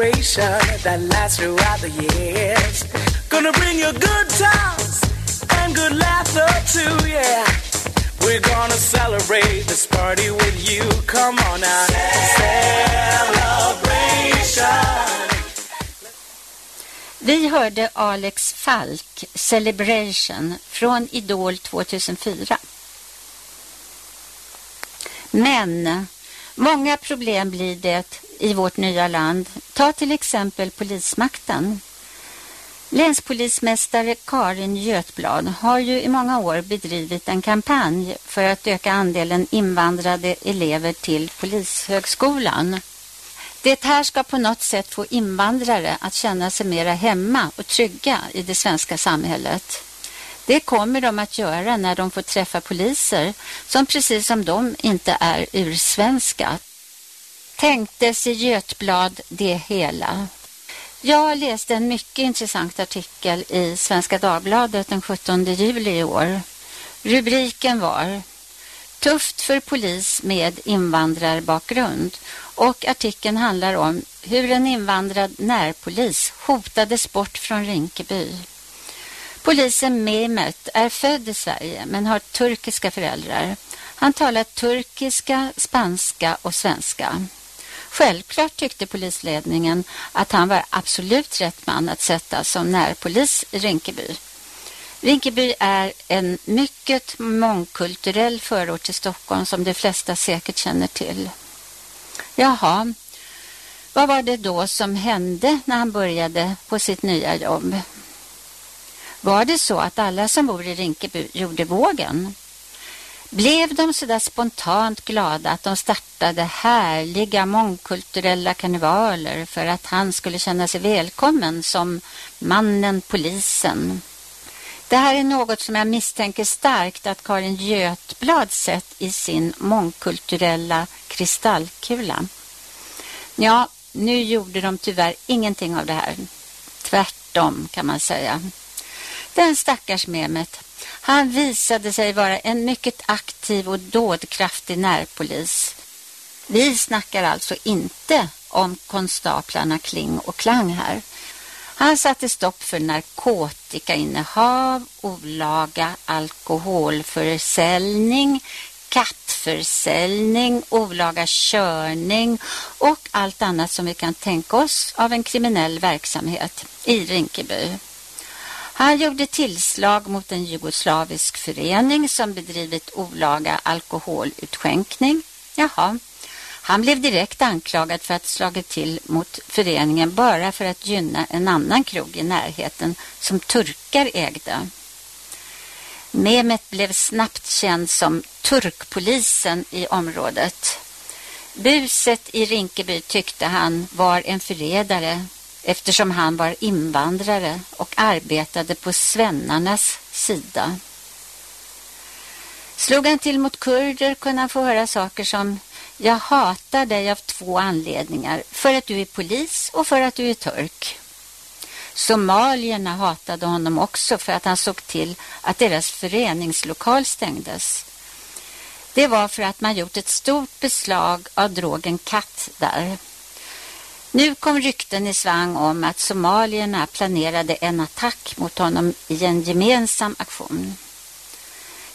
Celebration that lasts throughout the years. Gonna bring you good times and good laughter too, yeah. We're gonna celebrate this party with you. Come on now. Celebration. Vi hörde Alex Falk, Celebration, från Idol 2004. Men många problem blir det i vårt nya land. Ta till exempel polismakten. Länspolismästare Karin Götblad har ju i många år bedrivit en kampanj för att öka andelen invandrade elever till Polishögskolan. Det här ska på något sätt få invandrare att känna sig mera hemma och trygga i det svenska samhället. Det kommer de att göra när de får träffa poliser som precis som de inte är ursvenska. Tänktes i Götblad det hela. Jag läste en mycket intressant artikel i Svenska Dagbladet den 17 juli i år. Rubriken var Tufft för polis med invandrarbakgrund och artikeln handlar om hur en invandrad närpolis hotades bort från Rinkeby. Polisen Mehmet är född i Sverige men har turkiska föräldrar. Han talar turkiska, spanska och svenska. Självklart tyckte polisledningen att han var absolut rätt man att sätta som närpolis i Rinkeby. Rinkeby är en mycket mångkulturell förort till Stockholm som de flesta säkert känner till. Jaha, vad var det då som hände när han började på sitt nya jobb? Var det så att alla som bor i Rinkeby gjorde vågen? Blev de så där spontant glada att de startade härliga mångkulturella karnevaler för att han skulle känna sig välkommen som mannen polisen? Det här är något som jag misstänker starkt att Karin Götblad sett i sin mångkulturella kristallkula. Ja, nu gjorde de tyvärr ingenting av det här. Tvärtom kan man säga. Den stackars Mehmet, han visade sig vara en mycket aktiv och dådkraftig närpolis. Vi snackar alltså inte om konstaplarna Kling och Klang här. Han satte stopp för narkotikainnehav, olaga alkoholförsäljning, kattförsäljning, olaga körning och allt annat som vi kan tänka oss av en kriminell verksamhet i Rinkeby. Han gjorde tillslag mot en jugoslavisk förening som bedrivit olaga alkoholutskänkning. Jaha. Han blev direkt anklagad för att slagit till mot föreningen bara för att gynna en annan krog i närheten som turkar ägde. Mehmet blev snabbt känd som turkpolisen i området. Buset i Rinkeby tyckte han var en förrädare eftersom han var invandrare och arbetade på svennarnas sida. Slog han till mot kurder kunde han få höra saker som Jag hatar dig av två anledningar. För att du är polis och för att du är turk. Somalierna hatade honom också för att han såg till att deras föreningslokal stängdes. Det var för att man gjort ett stort beslag av drogen katt där. Nu kom rykten i svang om att somalierna planerade en attack mot honom i en gemensam aktion.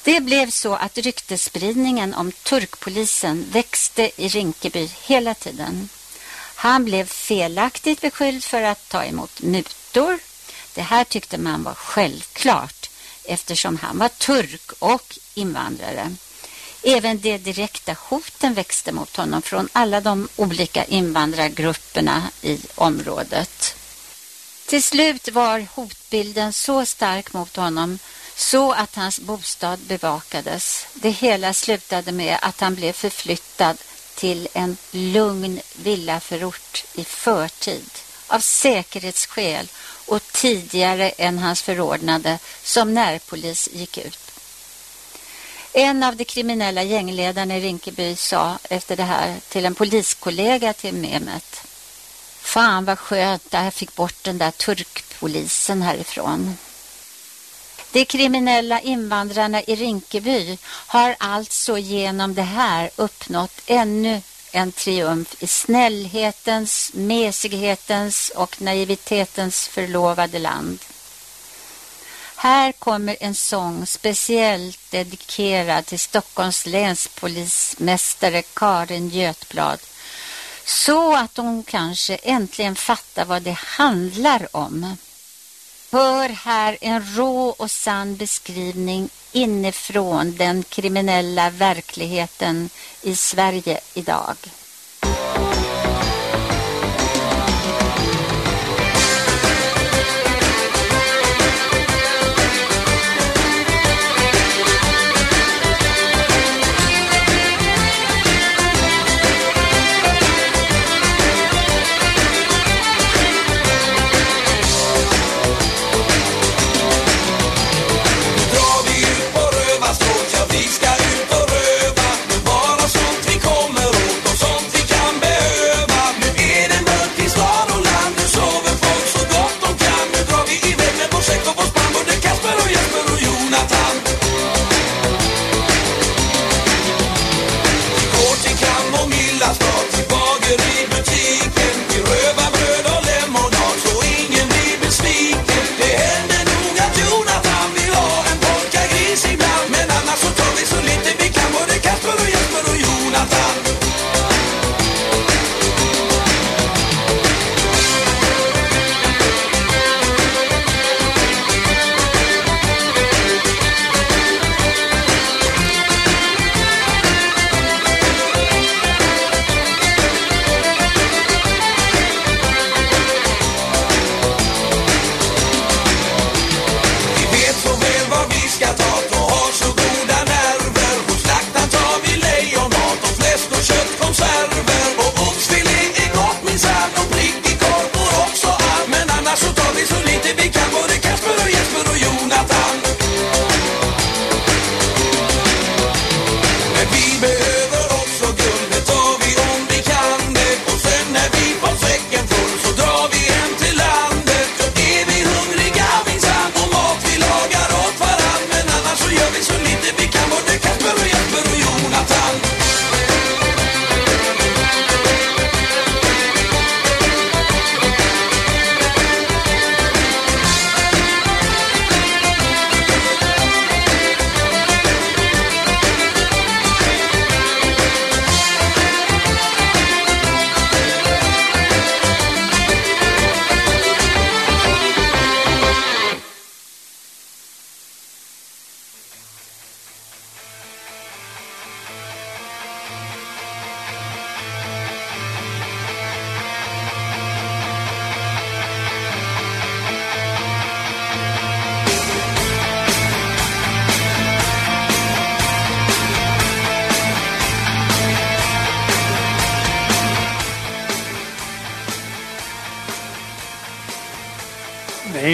Det blev så att ryktespridningen om turkpolisen växte i Rinkeby hela tiden. Han blev felaktigt beskylld för att ta emot mutor. Det här tyckte man var självklart eftersom han var turk och invandrare. Även de direkta hoten växte mot honom från alla de olika invandrargrupperna i området. Till slut var hotbilden så stark mot honom så att hans bostad bevakades. Det hela slutade med att han blev förflyttad till en lugn villaförort i förtid av säkerhetsskäl och tidigare än hans förordnade som närpolis gick ut. En av de kriminella gängledarna i Rinkeby sa efter det här till en poliskollega till Mehmet. Fan vad skönt att jag fick bort den där turkpolisen härifrån. De kriminella invandrarna i Rinkeby har alltså genom det här uppnått ännu en triumf i snällhetens, mesighetens och naivitetens förlovade land. Här kommer en sång speciellt dedikerad till Stockholms länspolismästare Karin Götblad så att hon kanske äntligen fattar vad det handlar om. Hör här en rå och sann beskrivning inifrån den kriminella verkligheten i Sverige idag.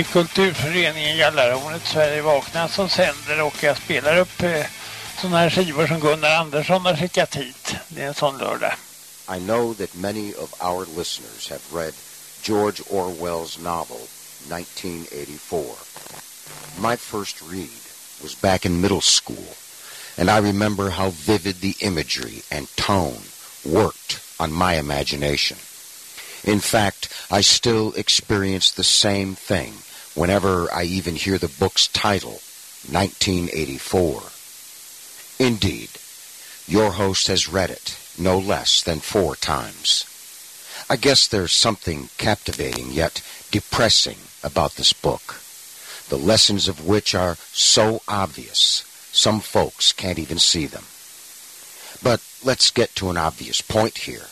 Det kulturföreningen Sverige Vakna som sänder och jag spelar upp eh, sådana här skivor som Gunnar Andersson har skickat hit. Det är en sån lördag. I know that many of our listeners have read George Orwell's novel 1984. My first read was back in middle school, and I remember how vivid the imagery and tone worked on my imagination. In fact, I still experience the same thing whenever I even hear the book's title, 1984. Indeed, your host has read it no less than four times. I guess there's something captivating yet depressing about this book, the lessons of which are so obvious some folks can't even see them. But let's get to an obvious point here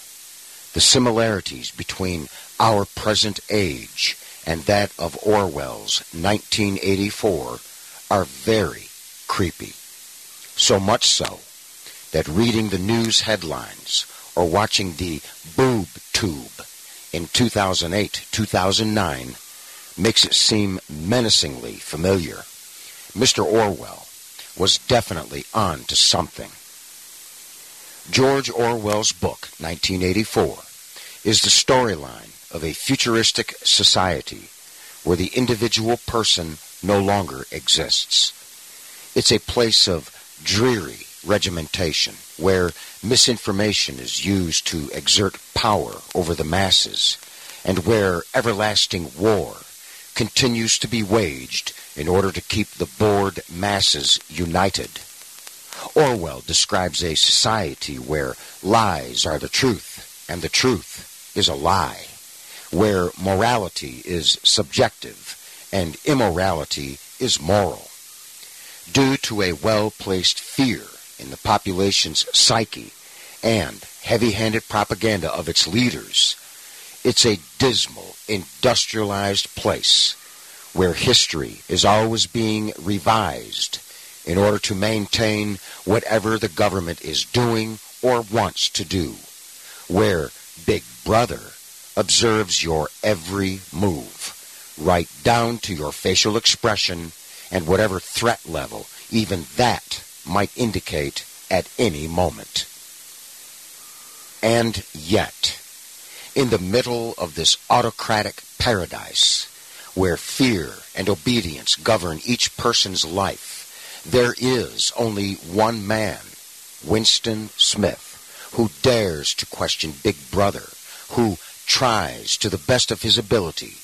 the similarities between our present age and that of Orwell's 1984 are very creepy. So much so that reading the news headlines or watching the boob tube in 2008-2009 makes it seem menacingly familiar. Mr. Orwell was definitely on to something. George Orwell's book, 1984, is the storyline of a futuristic society where the individual person no longer exists. It's a place of dreary regimentation where misinformation is used to exert power over the masses and where everlasting war continues to be waged in order to keep the bored masses united. Orwell describes a society where lies are the truth and the truth is a lie, where morality is subjective and immorality is moral. Due to a well-placed fear in the population's psyche and heavy-handed propaganda of its leaders, it's a dismal, industrialized place where history is always being revised in order to maintain whatever the government is doing or wants to do, where Big Brother observes your every move, right down to your facial expression and whatever threat level even that might indicate at any moment. And yet, in the middle of this autocratic paradise, where fear and obedience govern each person's life, there is only one man, Winston Smith, who dares to question Big Brother, who tries to the best of his ability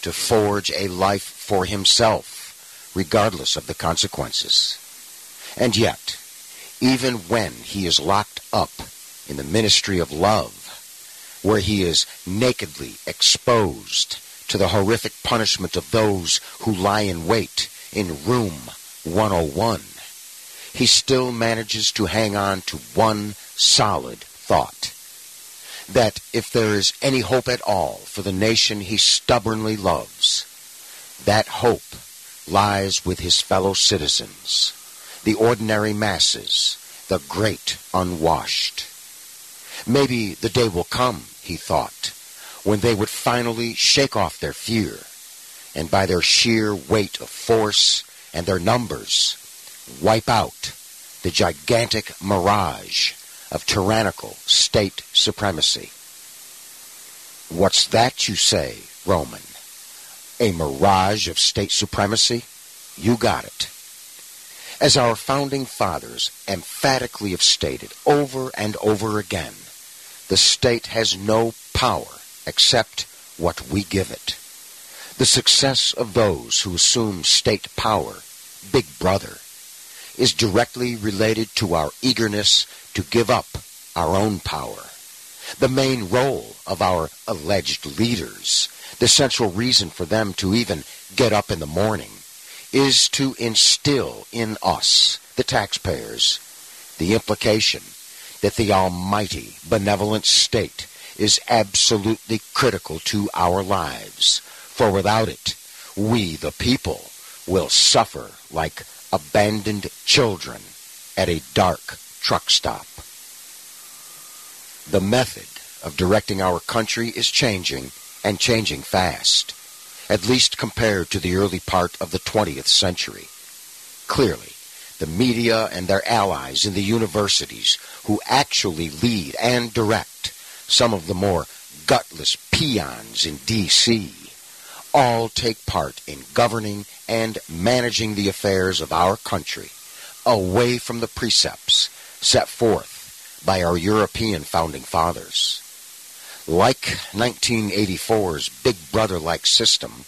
to forge a life for himself, regardless of the consequences. And yet, even when he is locked up in the ministry of love, where he is nakedly exposed to the horrific punishment of those who lie in wait in room 101, he still manages to hang on to one solid thought. That if there is any hope at all for the nation he stubbornly loves, that hope lies with his fellow citizens, the ordinary masses, the great unwashed. Maybe the day will come, he thought, when they would finally shake off their fear, and by their sheer weight of force and their numbers wipe out the gigantic mirage of tyrannical state supremacy. What's that, you say, Roman? A mirage of state supremacy? You got it. As our founding fathers emphatically have stated over and over again, the state has no power except what we give it. The success of those who assume state power, Big Brother, is directly related to our eagerness to give up our own power. The main role of our alleged leaders, the central reason for them to even get up in the morning, is to instill in us, the taxpayers, the implication that the almighty benevolent state is absolutely critical to our lives for without it, we, the people, will suffer like abandoned children at a dark truck stop. The method of directing our country is changing and changing fast. at least compared to the early part of the 20th century. Clearly, the media and their allies in the universities who actually lead and direct some of the more gutless peons in D.C. all take part in governing and managing the affairs of our country away from the precepts set forth by our European founding fathers. Like 1984's Big Brother-like system,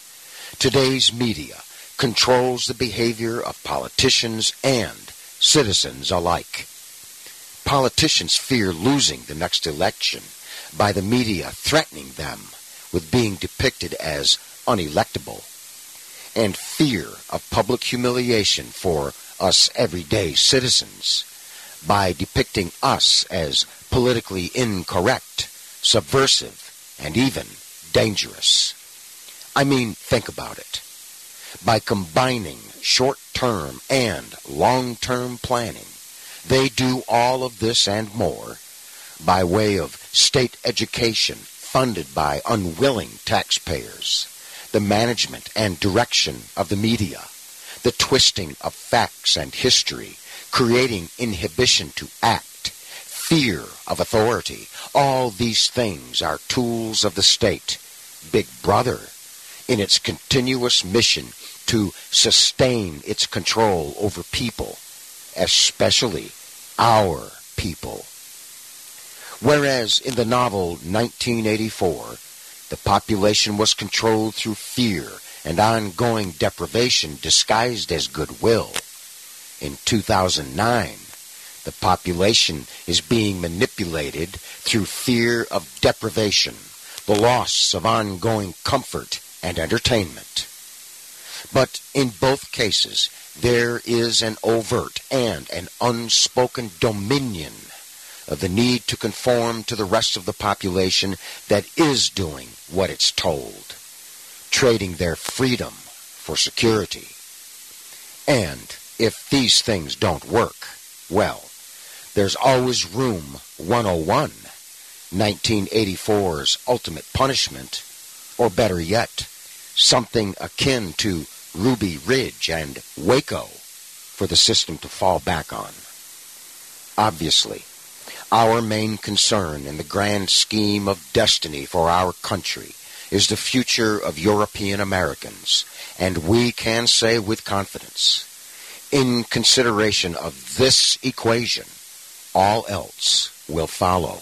today's media controls the behavior of politicians and citizens alike. Politicians fear losing the next election by the media threatening them with being depicted as unelectable, and fear of public humiliation for us everyday citizens by depicting us as politically incorrect subversive, and even dangerous. I mean, think about it. By combining short-term and long-term planning, they do all of this and more by way of state education funded by unwilling taxpayers, the management and direction of the media, the twisting of facts and history, creating inhibition to act, fear of authority. All these things are tools of the state, Big Brother, in its continuous mission to sustain its control over people, especially our people. Whereas in the novel 1984, the population was controlled through fear and ongoing deprivation disguised as goodwill. In 2009, the population is being manipulated through fear of deprivation, the loss of ongoing comfort and entertainment. But in both cases, there is an overt and an unspoken dominion of the need to conform to the rest of the population that is doing what it's told, trading their freedom for security. And if these things don't work, well, there's always room 101, 1984's ultimate punishment, or better yet, something akin to Ruby Ridge and Waco for the system to fall back on. Obviously, our main concern in the grand scheme of destiny for our country is the future of European Americans, and we can say with confidence, in consideration of this equation, all else will follow.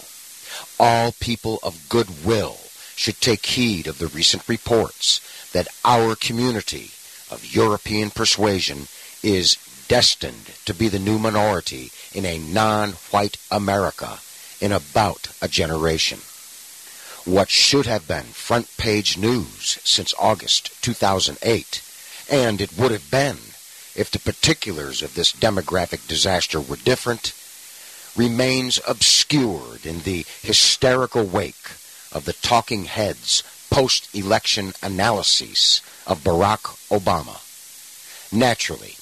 All people of goodwill should take heed of the recent reports that our community of European persuasion is destined to be the new minority in a non-white America in about a generation. What should have been front page news since August 2008, and it would have been if the particulars of this demographic disaster were different, remains obscured in the hysterical wake of the talking heads post-election analyses of Barack Obama. Naturally,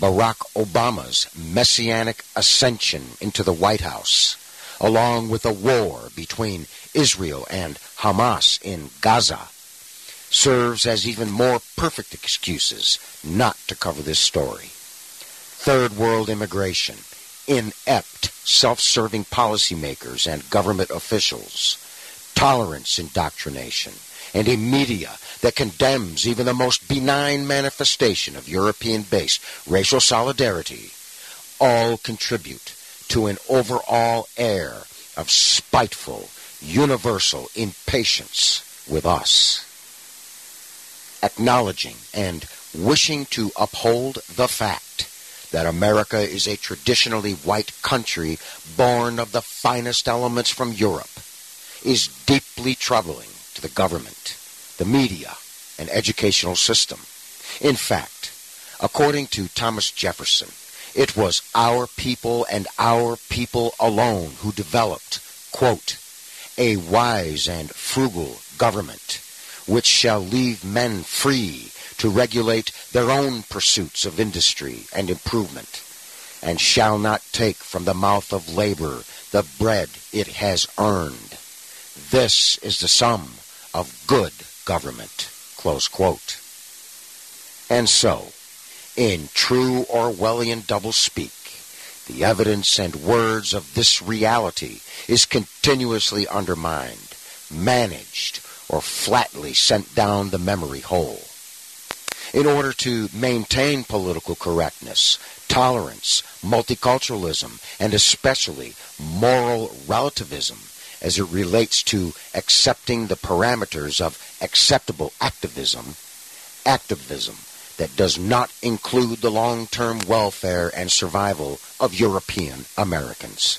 Barack Obama's messianic ascension into the White House, along with a war between Israel and Hamas in Gaza, serves as even more perfect excuses not to cover this story. Third world immigration, inept, self-serving policymakers and government officials, tolerance indoctrination, and a media that condemns even the most benign manifestation of European-based racial solidarity all contribute to an overall air of spiteful, universal impatience with us. Acknowledging and wishing to uphold the fact that America is a traditionally white country born of the finest elements from Europe is deeply troubling to the government, the media, and educational system. In fact, according to Thomas Jefferson, it was our people and our people alone who developed, quote, a wise and frugal government, which shall leave men free to regulate their own pursuits of industry and improvement, and shall not take from the mouth of labor the bread it has earned. This is the sum of good government. Close quote. And so, in true Orwellian doublespeak, the evidence and words of this reality is continuously undermined, managed, or flatly sent down the memory hole. In order to maintain political correctness, tolerance, multiculturalism, and especially moral relativism as it relates to accepting the parameters of acceptable activism, activism that does not include the long-term welfare and survival of European Americans.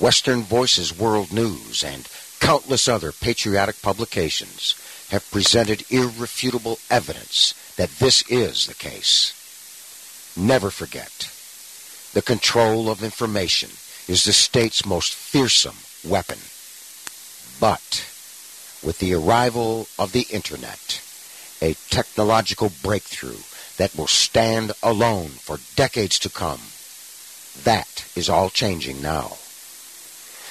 Western Voices World News and countless other patriotic publications have presented irrefutable evidence that this is the case. Never forget, the control of information is the state's most fearsome weapon. But with the arrival of the Internet, a technological breakthrough that will stand alone for decades to come, that is all changing now.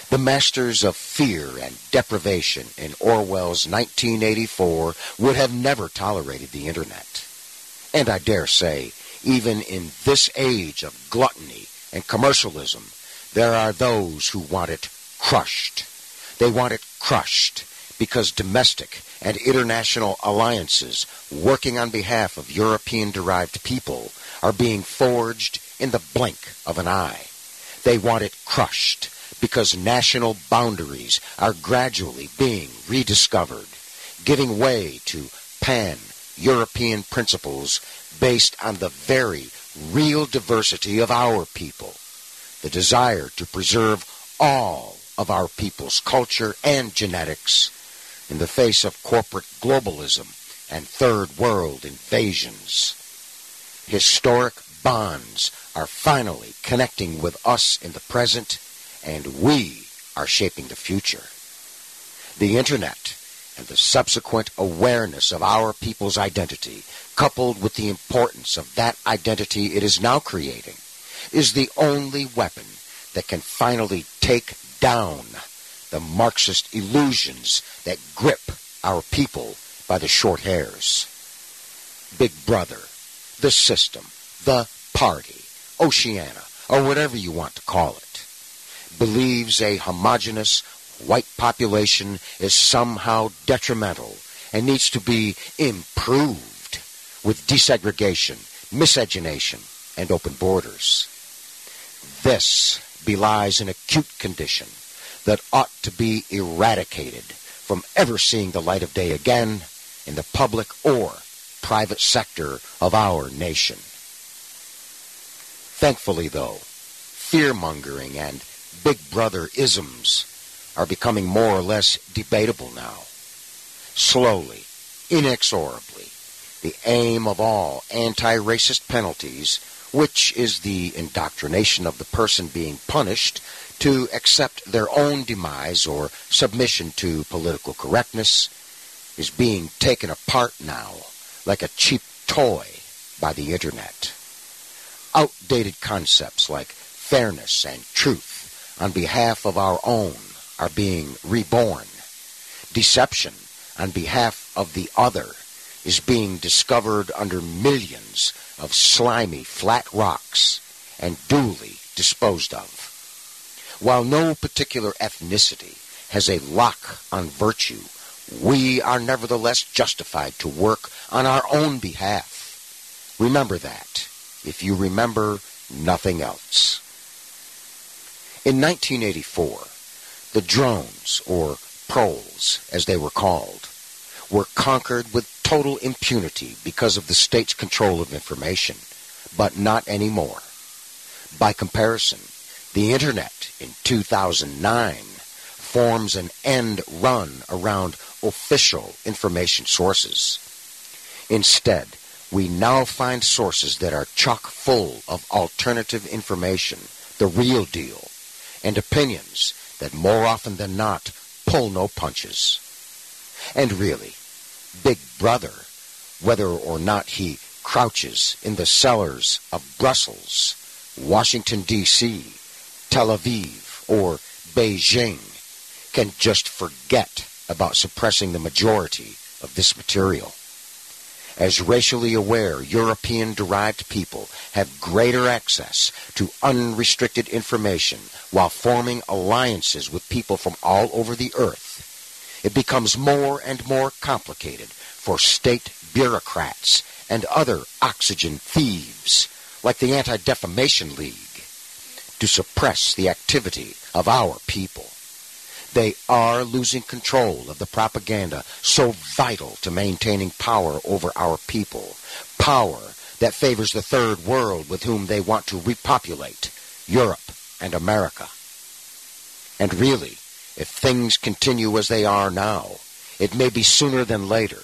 The masters of fear and deprivation in Orwell's 1984 would have never tolerated the Internet. And I dare say, even in this age of gluttony and commercialism, there are those who want it crushed. They want it crushed because domestic and international alliances working on behalf of European-derived people are being forged in the blink of an eye. They want it crushed because national boundaries are gradually being rediscovered, giving way to pan-European principles based on the very real diversity of our people, the desire to preserve all of our people's culture and genetics in the face of corporate globalism and third world invasions. Historic bonds are finally connecting with us in the present and we are shaping the future. The Internet and the subsequent awareness of our people's identity, coupled with the importance of that identity it is now creating, is the only weapon that can finally take down the Marxist illusions that grip our people by the short hairs. Big Brother, the system, the party, Oceania, or whatever you want to call it believes a homogenous white population is somehow detrimental and needs to be improved with desegregation, miscegenation, and open borders. This belies an acute condition that ought to be eradicated from ever seeing the light of day again in the public or private sector of our nation. Thankfully, though, fear-mongering and Big Brother isms are becoming more or less debatable now. Slowly, inexorably, the aim of all anti-racist penalties, which is the indoctrination of the person being punished to accept their own demise or submission to political correctness, is being taken apart now like a cheap toy by the Internet. Outdated concepts like fairness and truth on behalf of our own are being reborn. Deception on behalf of the other is being discovered under millions of slimy flat rocks and duly disposed of. While no particular ethnicity has a lock on virtue, we are nevertheless justified to work on our own behalf. Remember that, if you remember nothing else. In 1984, the drones, or proles as they were called, were conquered with total impunity because of the state's control of information, but not anymore. By comparison, the Internet in 2009 forms an end run around official information sources. Instead, we now find sources that are chock full of alternative information, the real deal, and opinions that more often than not pull no punches. And really, Big Brother, whether or not he crouches in the cellars of Brussels, Washington, D.C., Tel Aviv, or Beijing, can just forget about suppressing the majority of this material. As racially aware European derived people have greater access to unrestricted information while forming alliances with people from all over the earth, it becomes more and more complicated for state bureaucrats and other oxygen thieves like the Anti-Defamation League to suppress the activity of our people. They are losing control of the propaganda so vital to maintaining power over our people. Power that favors the third world with whom they want to repopulate Europe and America. And really, if things continue as they are now, it may be sooner than later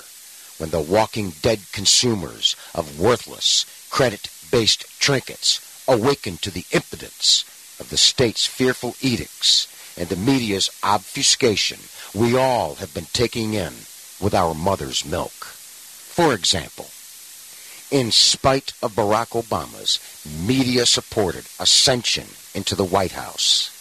when the walking dead consumers of worthless, credit-based trinkets awaken to the impotence of the state's fearful edicts and the media's obfuscation we all have been taking in with our mother's milk. For example, in spite of Barack Obama's media-supported ascension into the White House,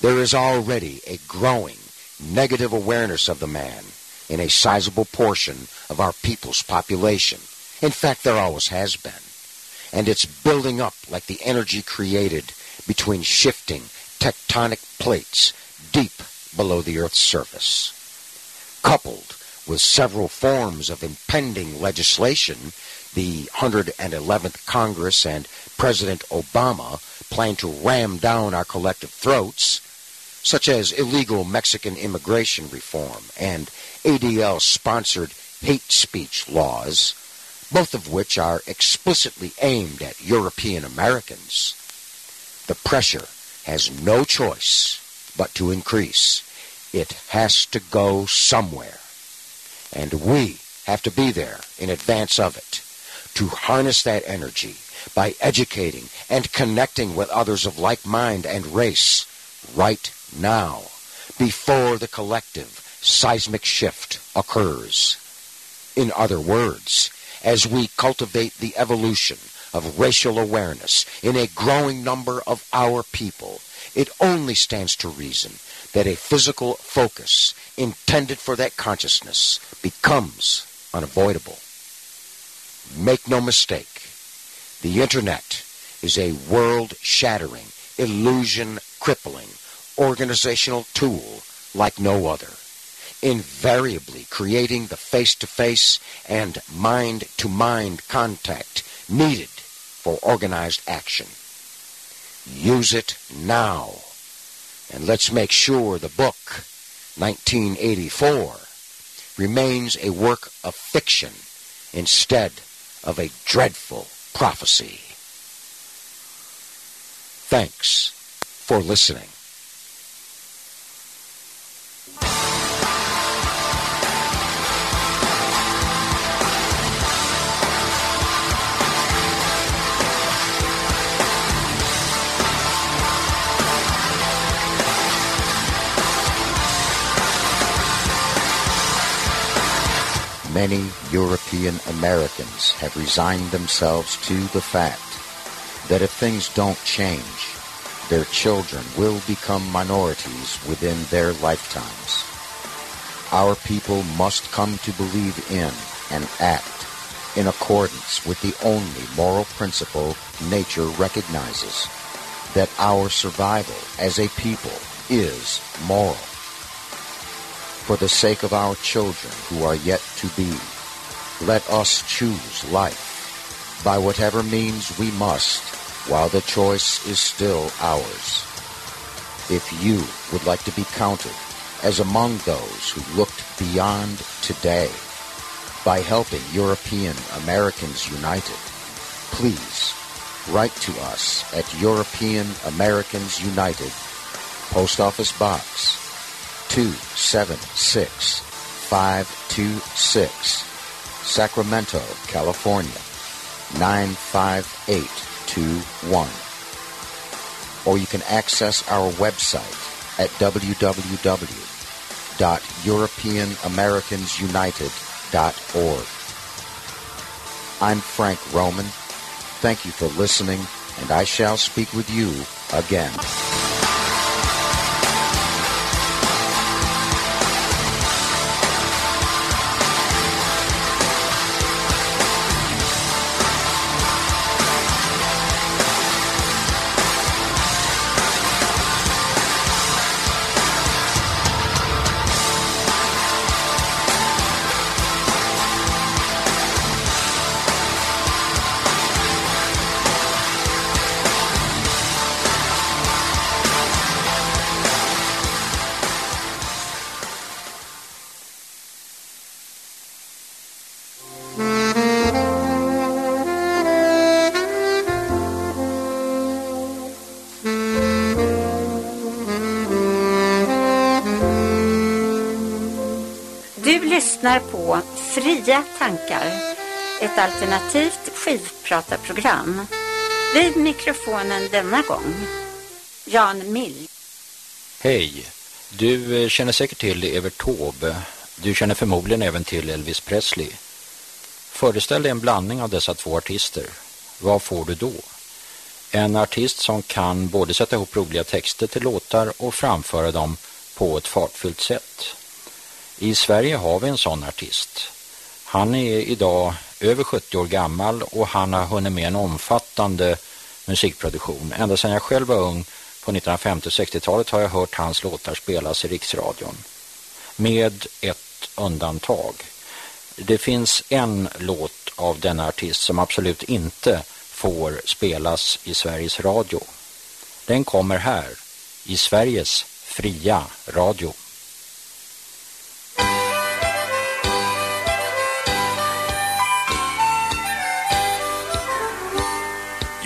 there is already a growing negative awareness of the man in a sizable portion of our people's population. In fact, there always has been. And it's building up like the energy created between shifting tectonic plates deep below the Earth's surface. Coupled with several forms of impending legislation, the 111th Congress and President Obama plan to ram down our collective throats, such as illegal Mexican immigration reform and ADL-sponsored hate speech laws, both of which are explicitly aimed at European Americans. The pressure has no choice but to increase. It has to go somewhere. And we have to be there in advance of it to harness that energy by educating and connecting with others of like mind and race right now before the collective seismic shift occurs. In other words, as we cultivate the evolution of racial awareness in a growing number of our people, it only stands to reason that a physical focus intended for that consciousness becomes unavoidable. Make no mistake, the Internet is a world-shattering, illusion-crippling, organizational tool like no other, invariably creating the face-to-face and mind-to-mind contact needed for organized action. Use it now. And let's make sure the book, 1984, remains a work of fiction instead of a dreadful prophecy. Thanks for listening. Many European Americans have resigned themselves to the fact that if things don't change, their children will become minorities within their lifetimes. Our people must come to believe in and act in accordance with the only moral principle nature recognizes, that our survival as a people is moral for the sake of our children who are yet to be. Let us choose life by whatever means we must while the choice is still ours. If you would like to be counted as among those who looked beyond today by helping European Americans United, please write to us at European Americans United, Post Office Box 276526, Sacramento, California 95821. Or you can access our website at www.europeanamericans.united.org. I'm Frank Roman. Thank you for listening, and I shall speak with you again. Lyssnar på Fria tankar, ett alternativt skivpratarprogram. Vid mikrofonen denna gång, Jan Mill. Hej, du eh, känner säkert till Evert Taube. Du känner förmodligen även till Elvis Presley. Föreställ dig en blandning av dessa två artister. Vad får du då? En artist som kan både sätta ihop roliga texter till låtar och framföra dem på ett fartfyllt sätt. I Sverige har vi en sån artist. Han är idag över 70 år gammal och han har hunnit med en omfattande musikproduktion. Ända sedan jag själv var ung på 1950- och 60-talet har jag hört hans låtar spelas i riksradion. Med ett undantag. Det finns en låt av denna artist som absolut inte får spelas i Sveriges Radio. Den kommer här i Sveriges fria radio.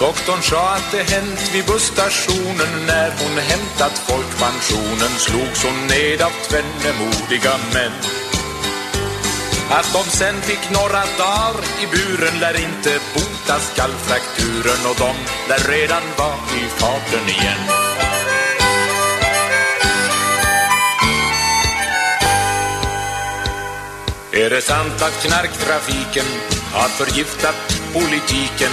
Doktorn sa att det hänt vid busstationen när hon hämtat folkpensionen slogs hon ned av tvenne modiga män. Att de sen fick några dagar i buren lär inte bota skallfrakturen och de lär redan var i farten igen. Är det sant att knarktrafiken har förgiftat politiken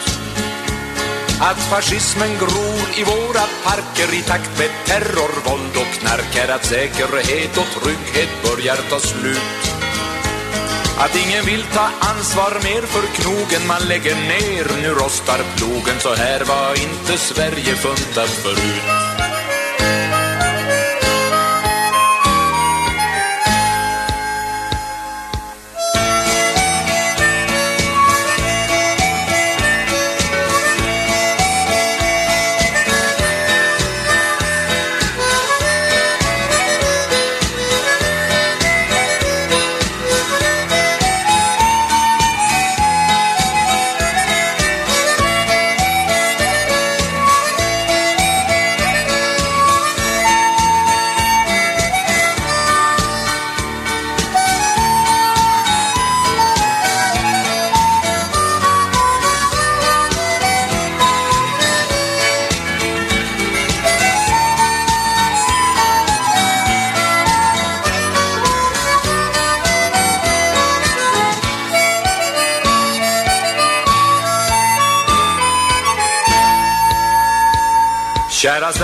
att fascismen gror i våra parker i takt med terror, våld och knark är att säkerhet och trygghet börjar ta slut. Att ingen vill ta ansvar mer för knogen man lägger ner, nu rostar plogen så här var inte Sverige funtat förut.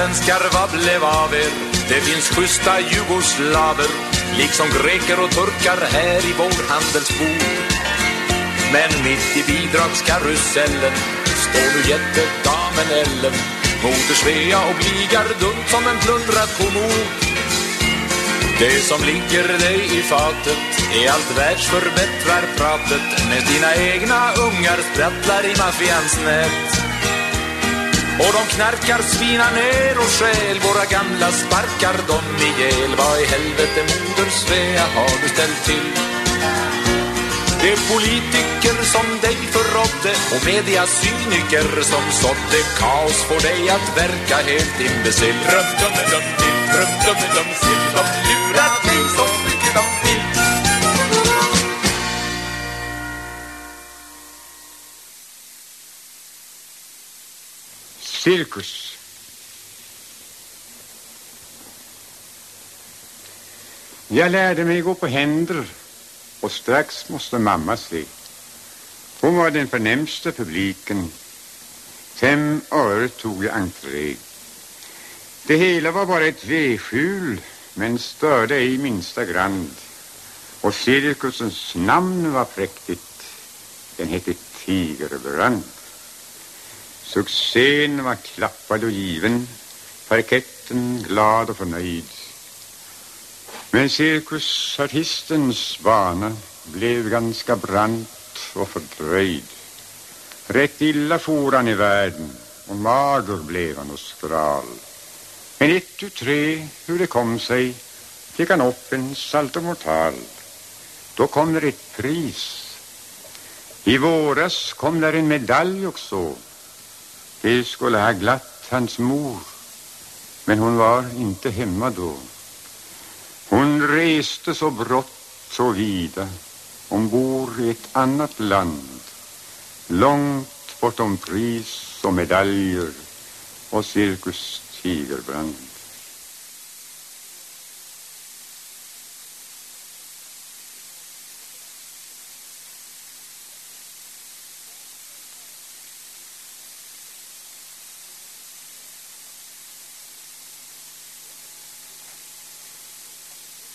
Svenskar, vad blev av er? Det finns schyssta jugoslaver Liksom greker och turkar här i vår handelsbod Men mitt i bidragskarusellen Står nu jättedamen Ellen Moder Svea och bligar dumt som en plundrad kommod Det som ligger dig i fatet är allt världsförbättrar pratet. Med dina egna ungar sprattlar i maffians nät och de knarkar, svinar ner och skäl Våra gamla sparkar dem ihjäl Vad i helvete moder Svea har du ställt till? Det är politiker som dig förrådde Och mediasyniker som sådde kaos Får dig att verka helt imbecill Rum, dum, dum, till, rum, dum, dum, sill De lurar dig så mycket de vill Cirkus. Jag lärde mig gå på händer och strax måste mamma se. Hon var den förnämsta publiken. Fem öre tog jag entré. Det hela var bara ett vedskjul men störde ej minsta grand. Och cirkusens namn var präktigt. Den hette Tigerbrand. Succén var klappad och given, parketten glad och förnöjd. Men cirkusartistens bana blev ganska brant och fördröjd. Rätt illa for han i världen och mager blev han och skral. Men ett, tu, tre, hur det kom sig, fick han upp en saltomortal. Då kom det ett pris. I våras kom där en medalj också. Det skulle ha glatt hans mor, men hon var inte hemma då. Hon reste så brått, så vida. Hon bor i ett annat land. Långt bortom pris och medaljer och cirkus Tigerbrand.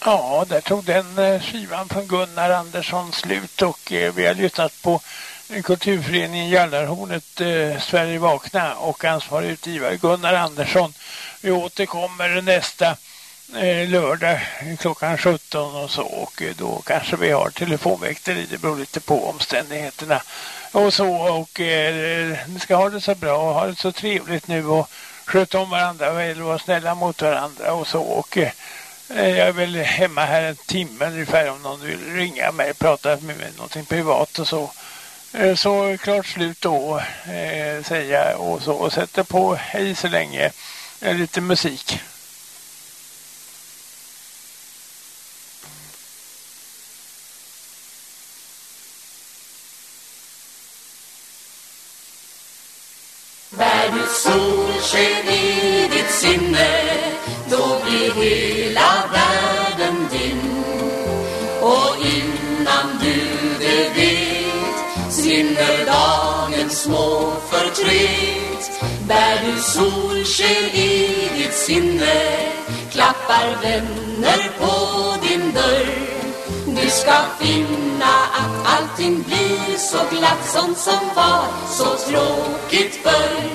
Ja, där tog den eh, skivan från Gunnar Andersson slut och eh, vi har lyssnat på kulturföreningen Jallarhornet eh, Sverige vakna och ansvarig utgivare Gunnar Andersson. Vi återkommer nästa eh, lördag klockan 17 och så och eh, då kanske vi har telefonväkteri, det beror lite på omständigheterna och så och eh, ni ska ha det så bra och ha det så trevligt nu och sköta om varandra väl och vara snälla mot varandra och så och Eh, jag är väl hemma här en timme ungefär om någon vill ringa mig och prata med mig någonting privat och så. Eh, så klart slut då eh, säga och så och sätter på hej så länge eh, lite musik. Solsken i ditt sinne. Klappar vänner på din dörr. Du ska finna att allting blir så glatt Sånt som var så tråkigt förr.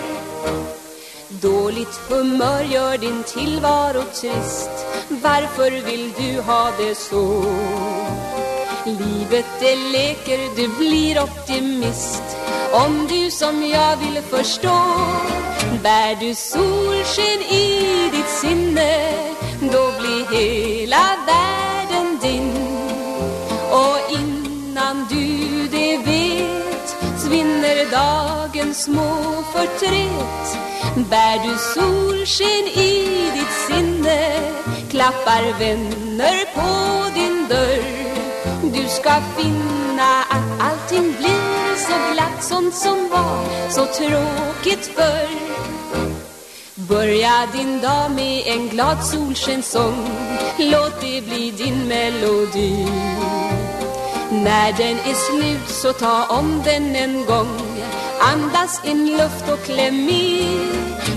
Dåligt humör gör din tillvaro trist. Varför vill du ha det så? Livet det leker, du blir optimist. Om du som jag vill förstå Bär du solsken i ditt sinne Då blir hela världen din. Och innan du det vet Svinner dagens små förtret. Bär du solsken i ditt sinne Klappar vänner på din dörr. Du ska finna att allting blir så glatt Sånt som var så tråkigt förr. Börja din dag med en glad solskensång. Låt det bli din melodi. När den är slut så ta om den en gång. Andas in luft och kläm i.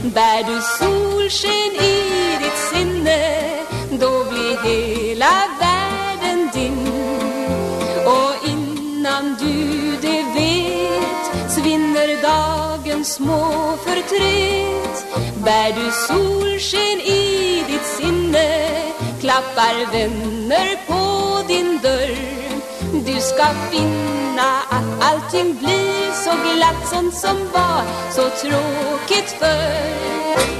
Bär du solsken i ditt sinne Då blir hela innan du det vet Svinner dagens små förtret. Bär du solsken i ditt sinne Klappar vänner på din dörr. Du ska finna att allting blir så glatt Sånt som var så tråkigt förr.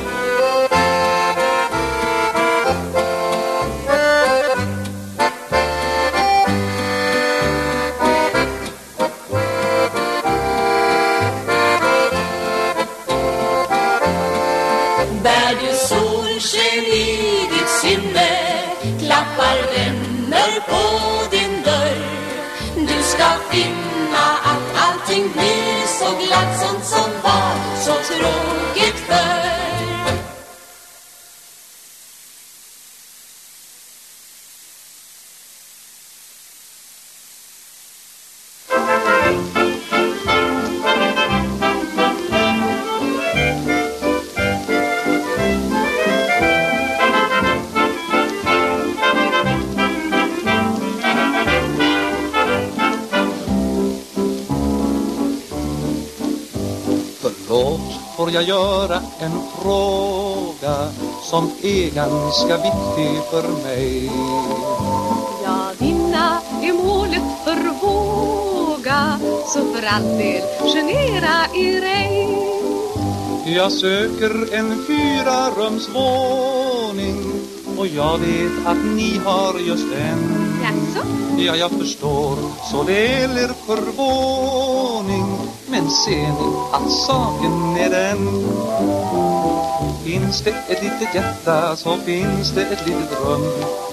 Finna att allting blir så glatt Sånt som var så tråkigt förr får jag göra en fråga som är ganska viktig för mig. Ja, vinna är målet för våga Så för all del, genera er ej Jag söker en fyrarumsvåning och jag vet att ni har just en. Jaså? Ja, jag förstår så väl er förvåning men ser ni att saken är den? Finns det ett litet hjärta så finns det ett litet rum.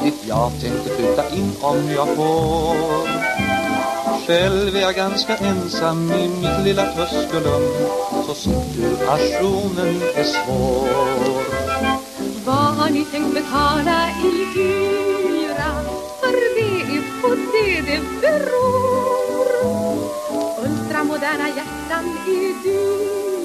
Dit jag tänkte flytta in om jag får. Själv är jag ganska ensam i mitt lilla Tuskulum Så situationen är svår. Vad har ni tänkt betala i hyra? För det är på det det beror moderna hjärtan i din?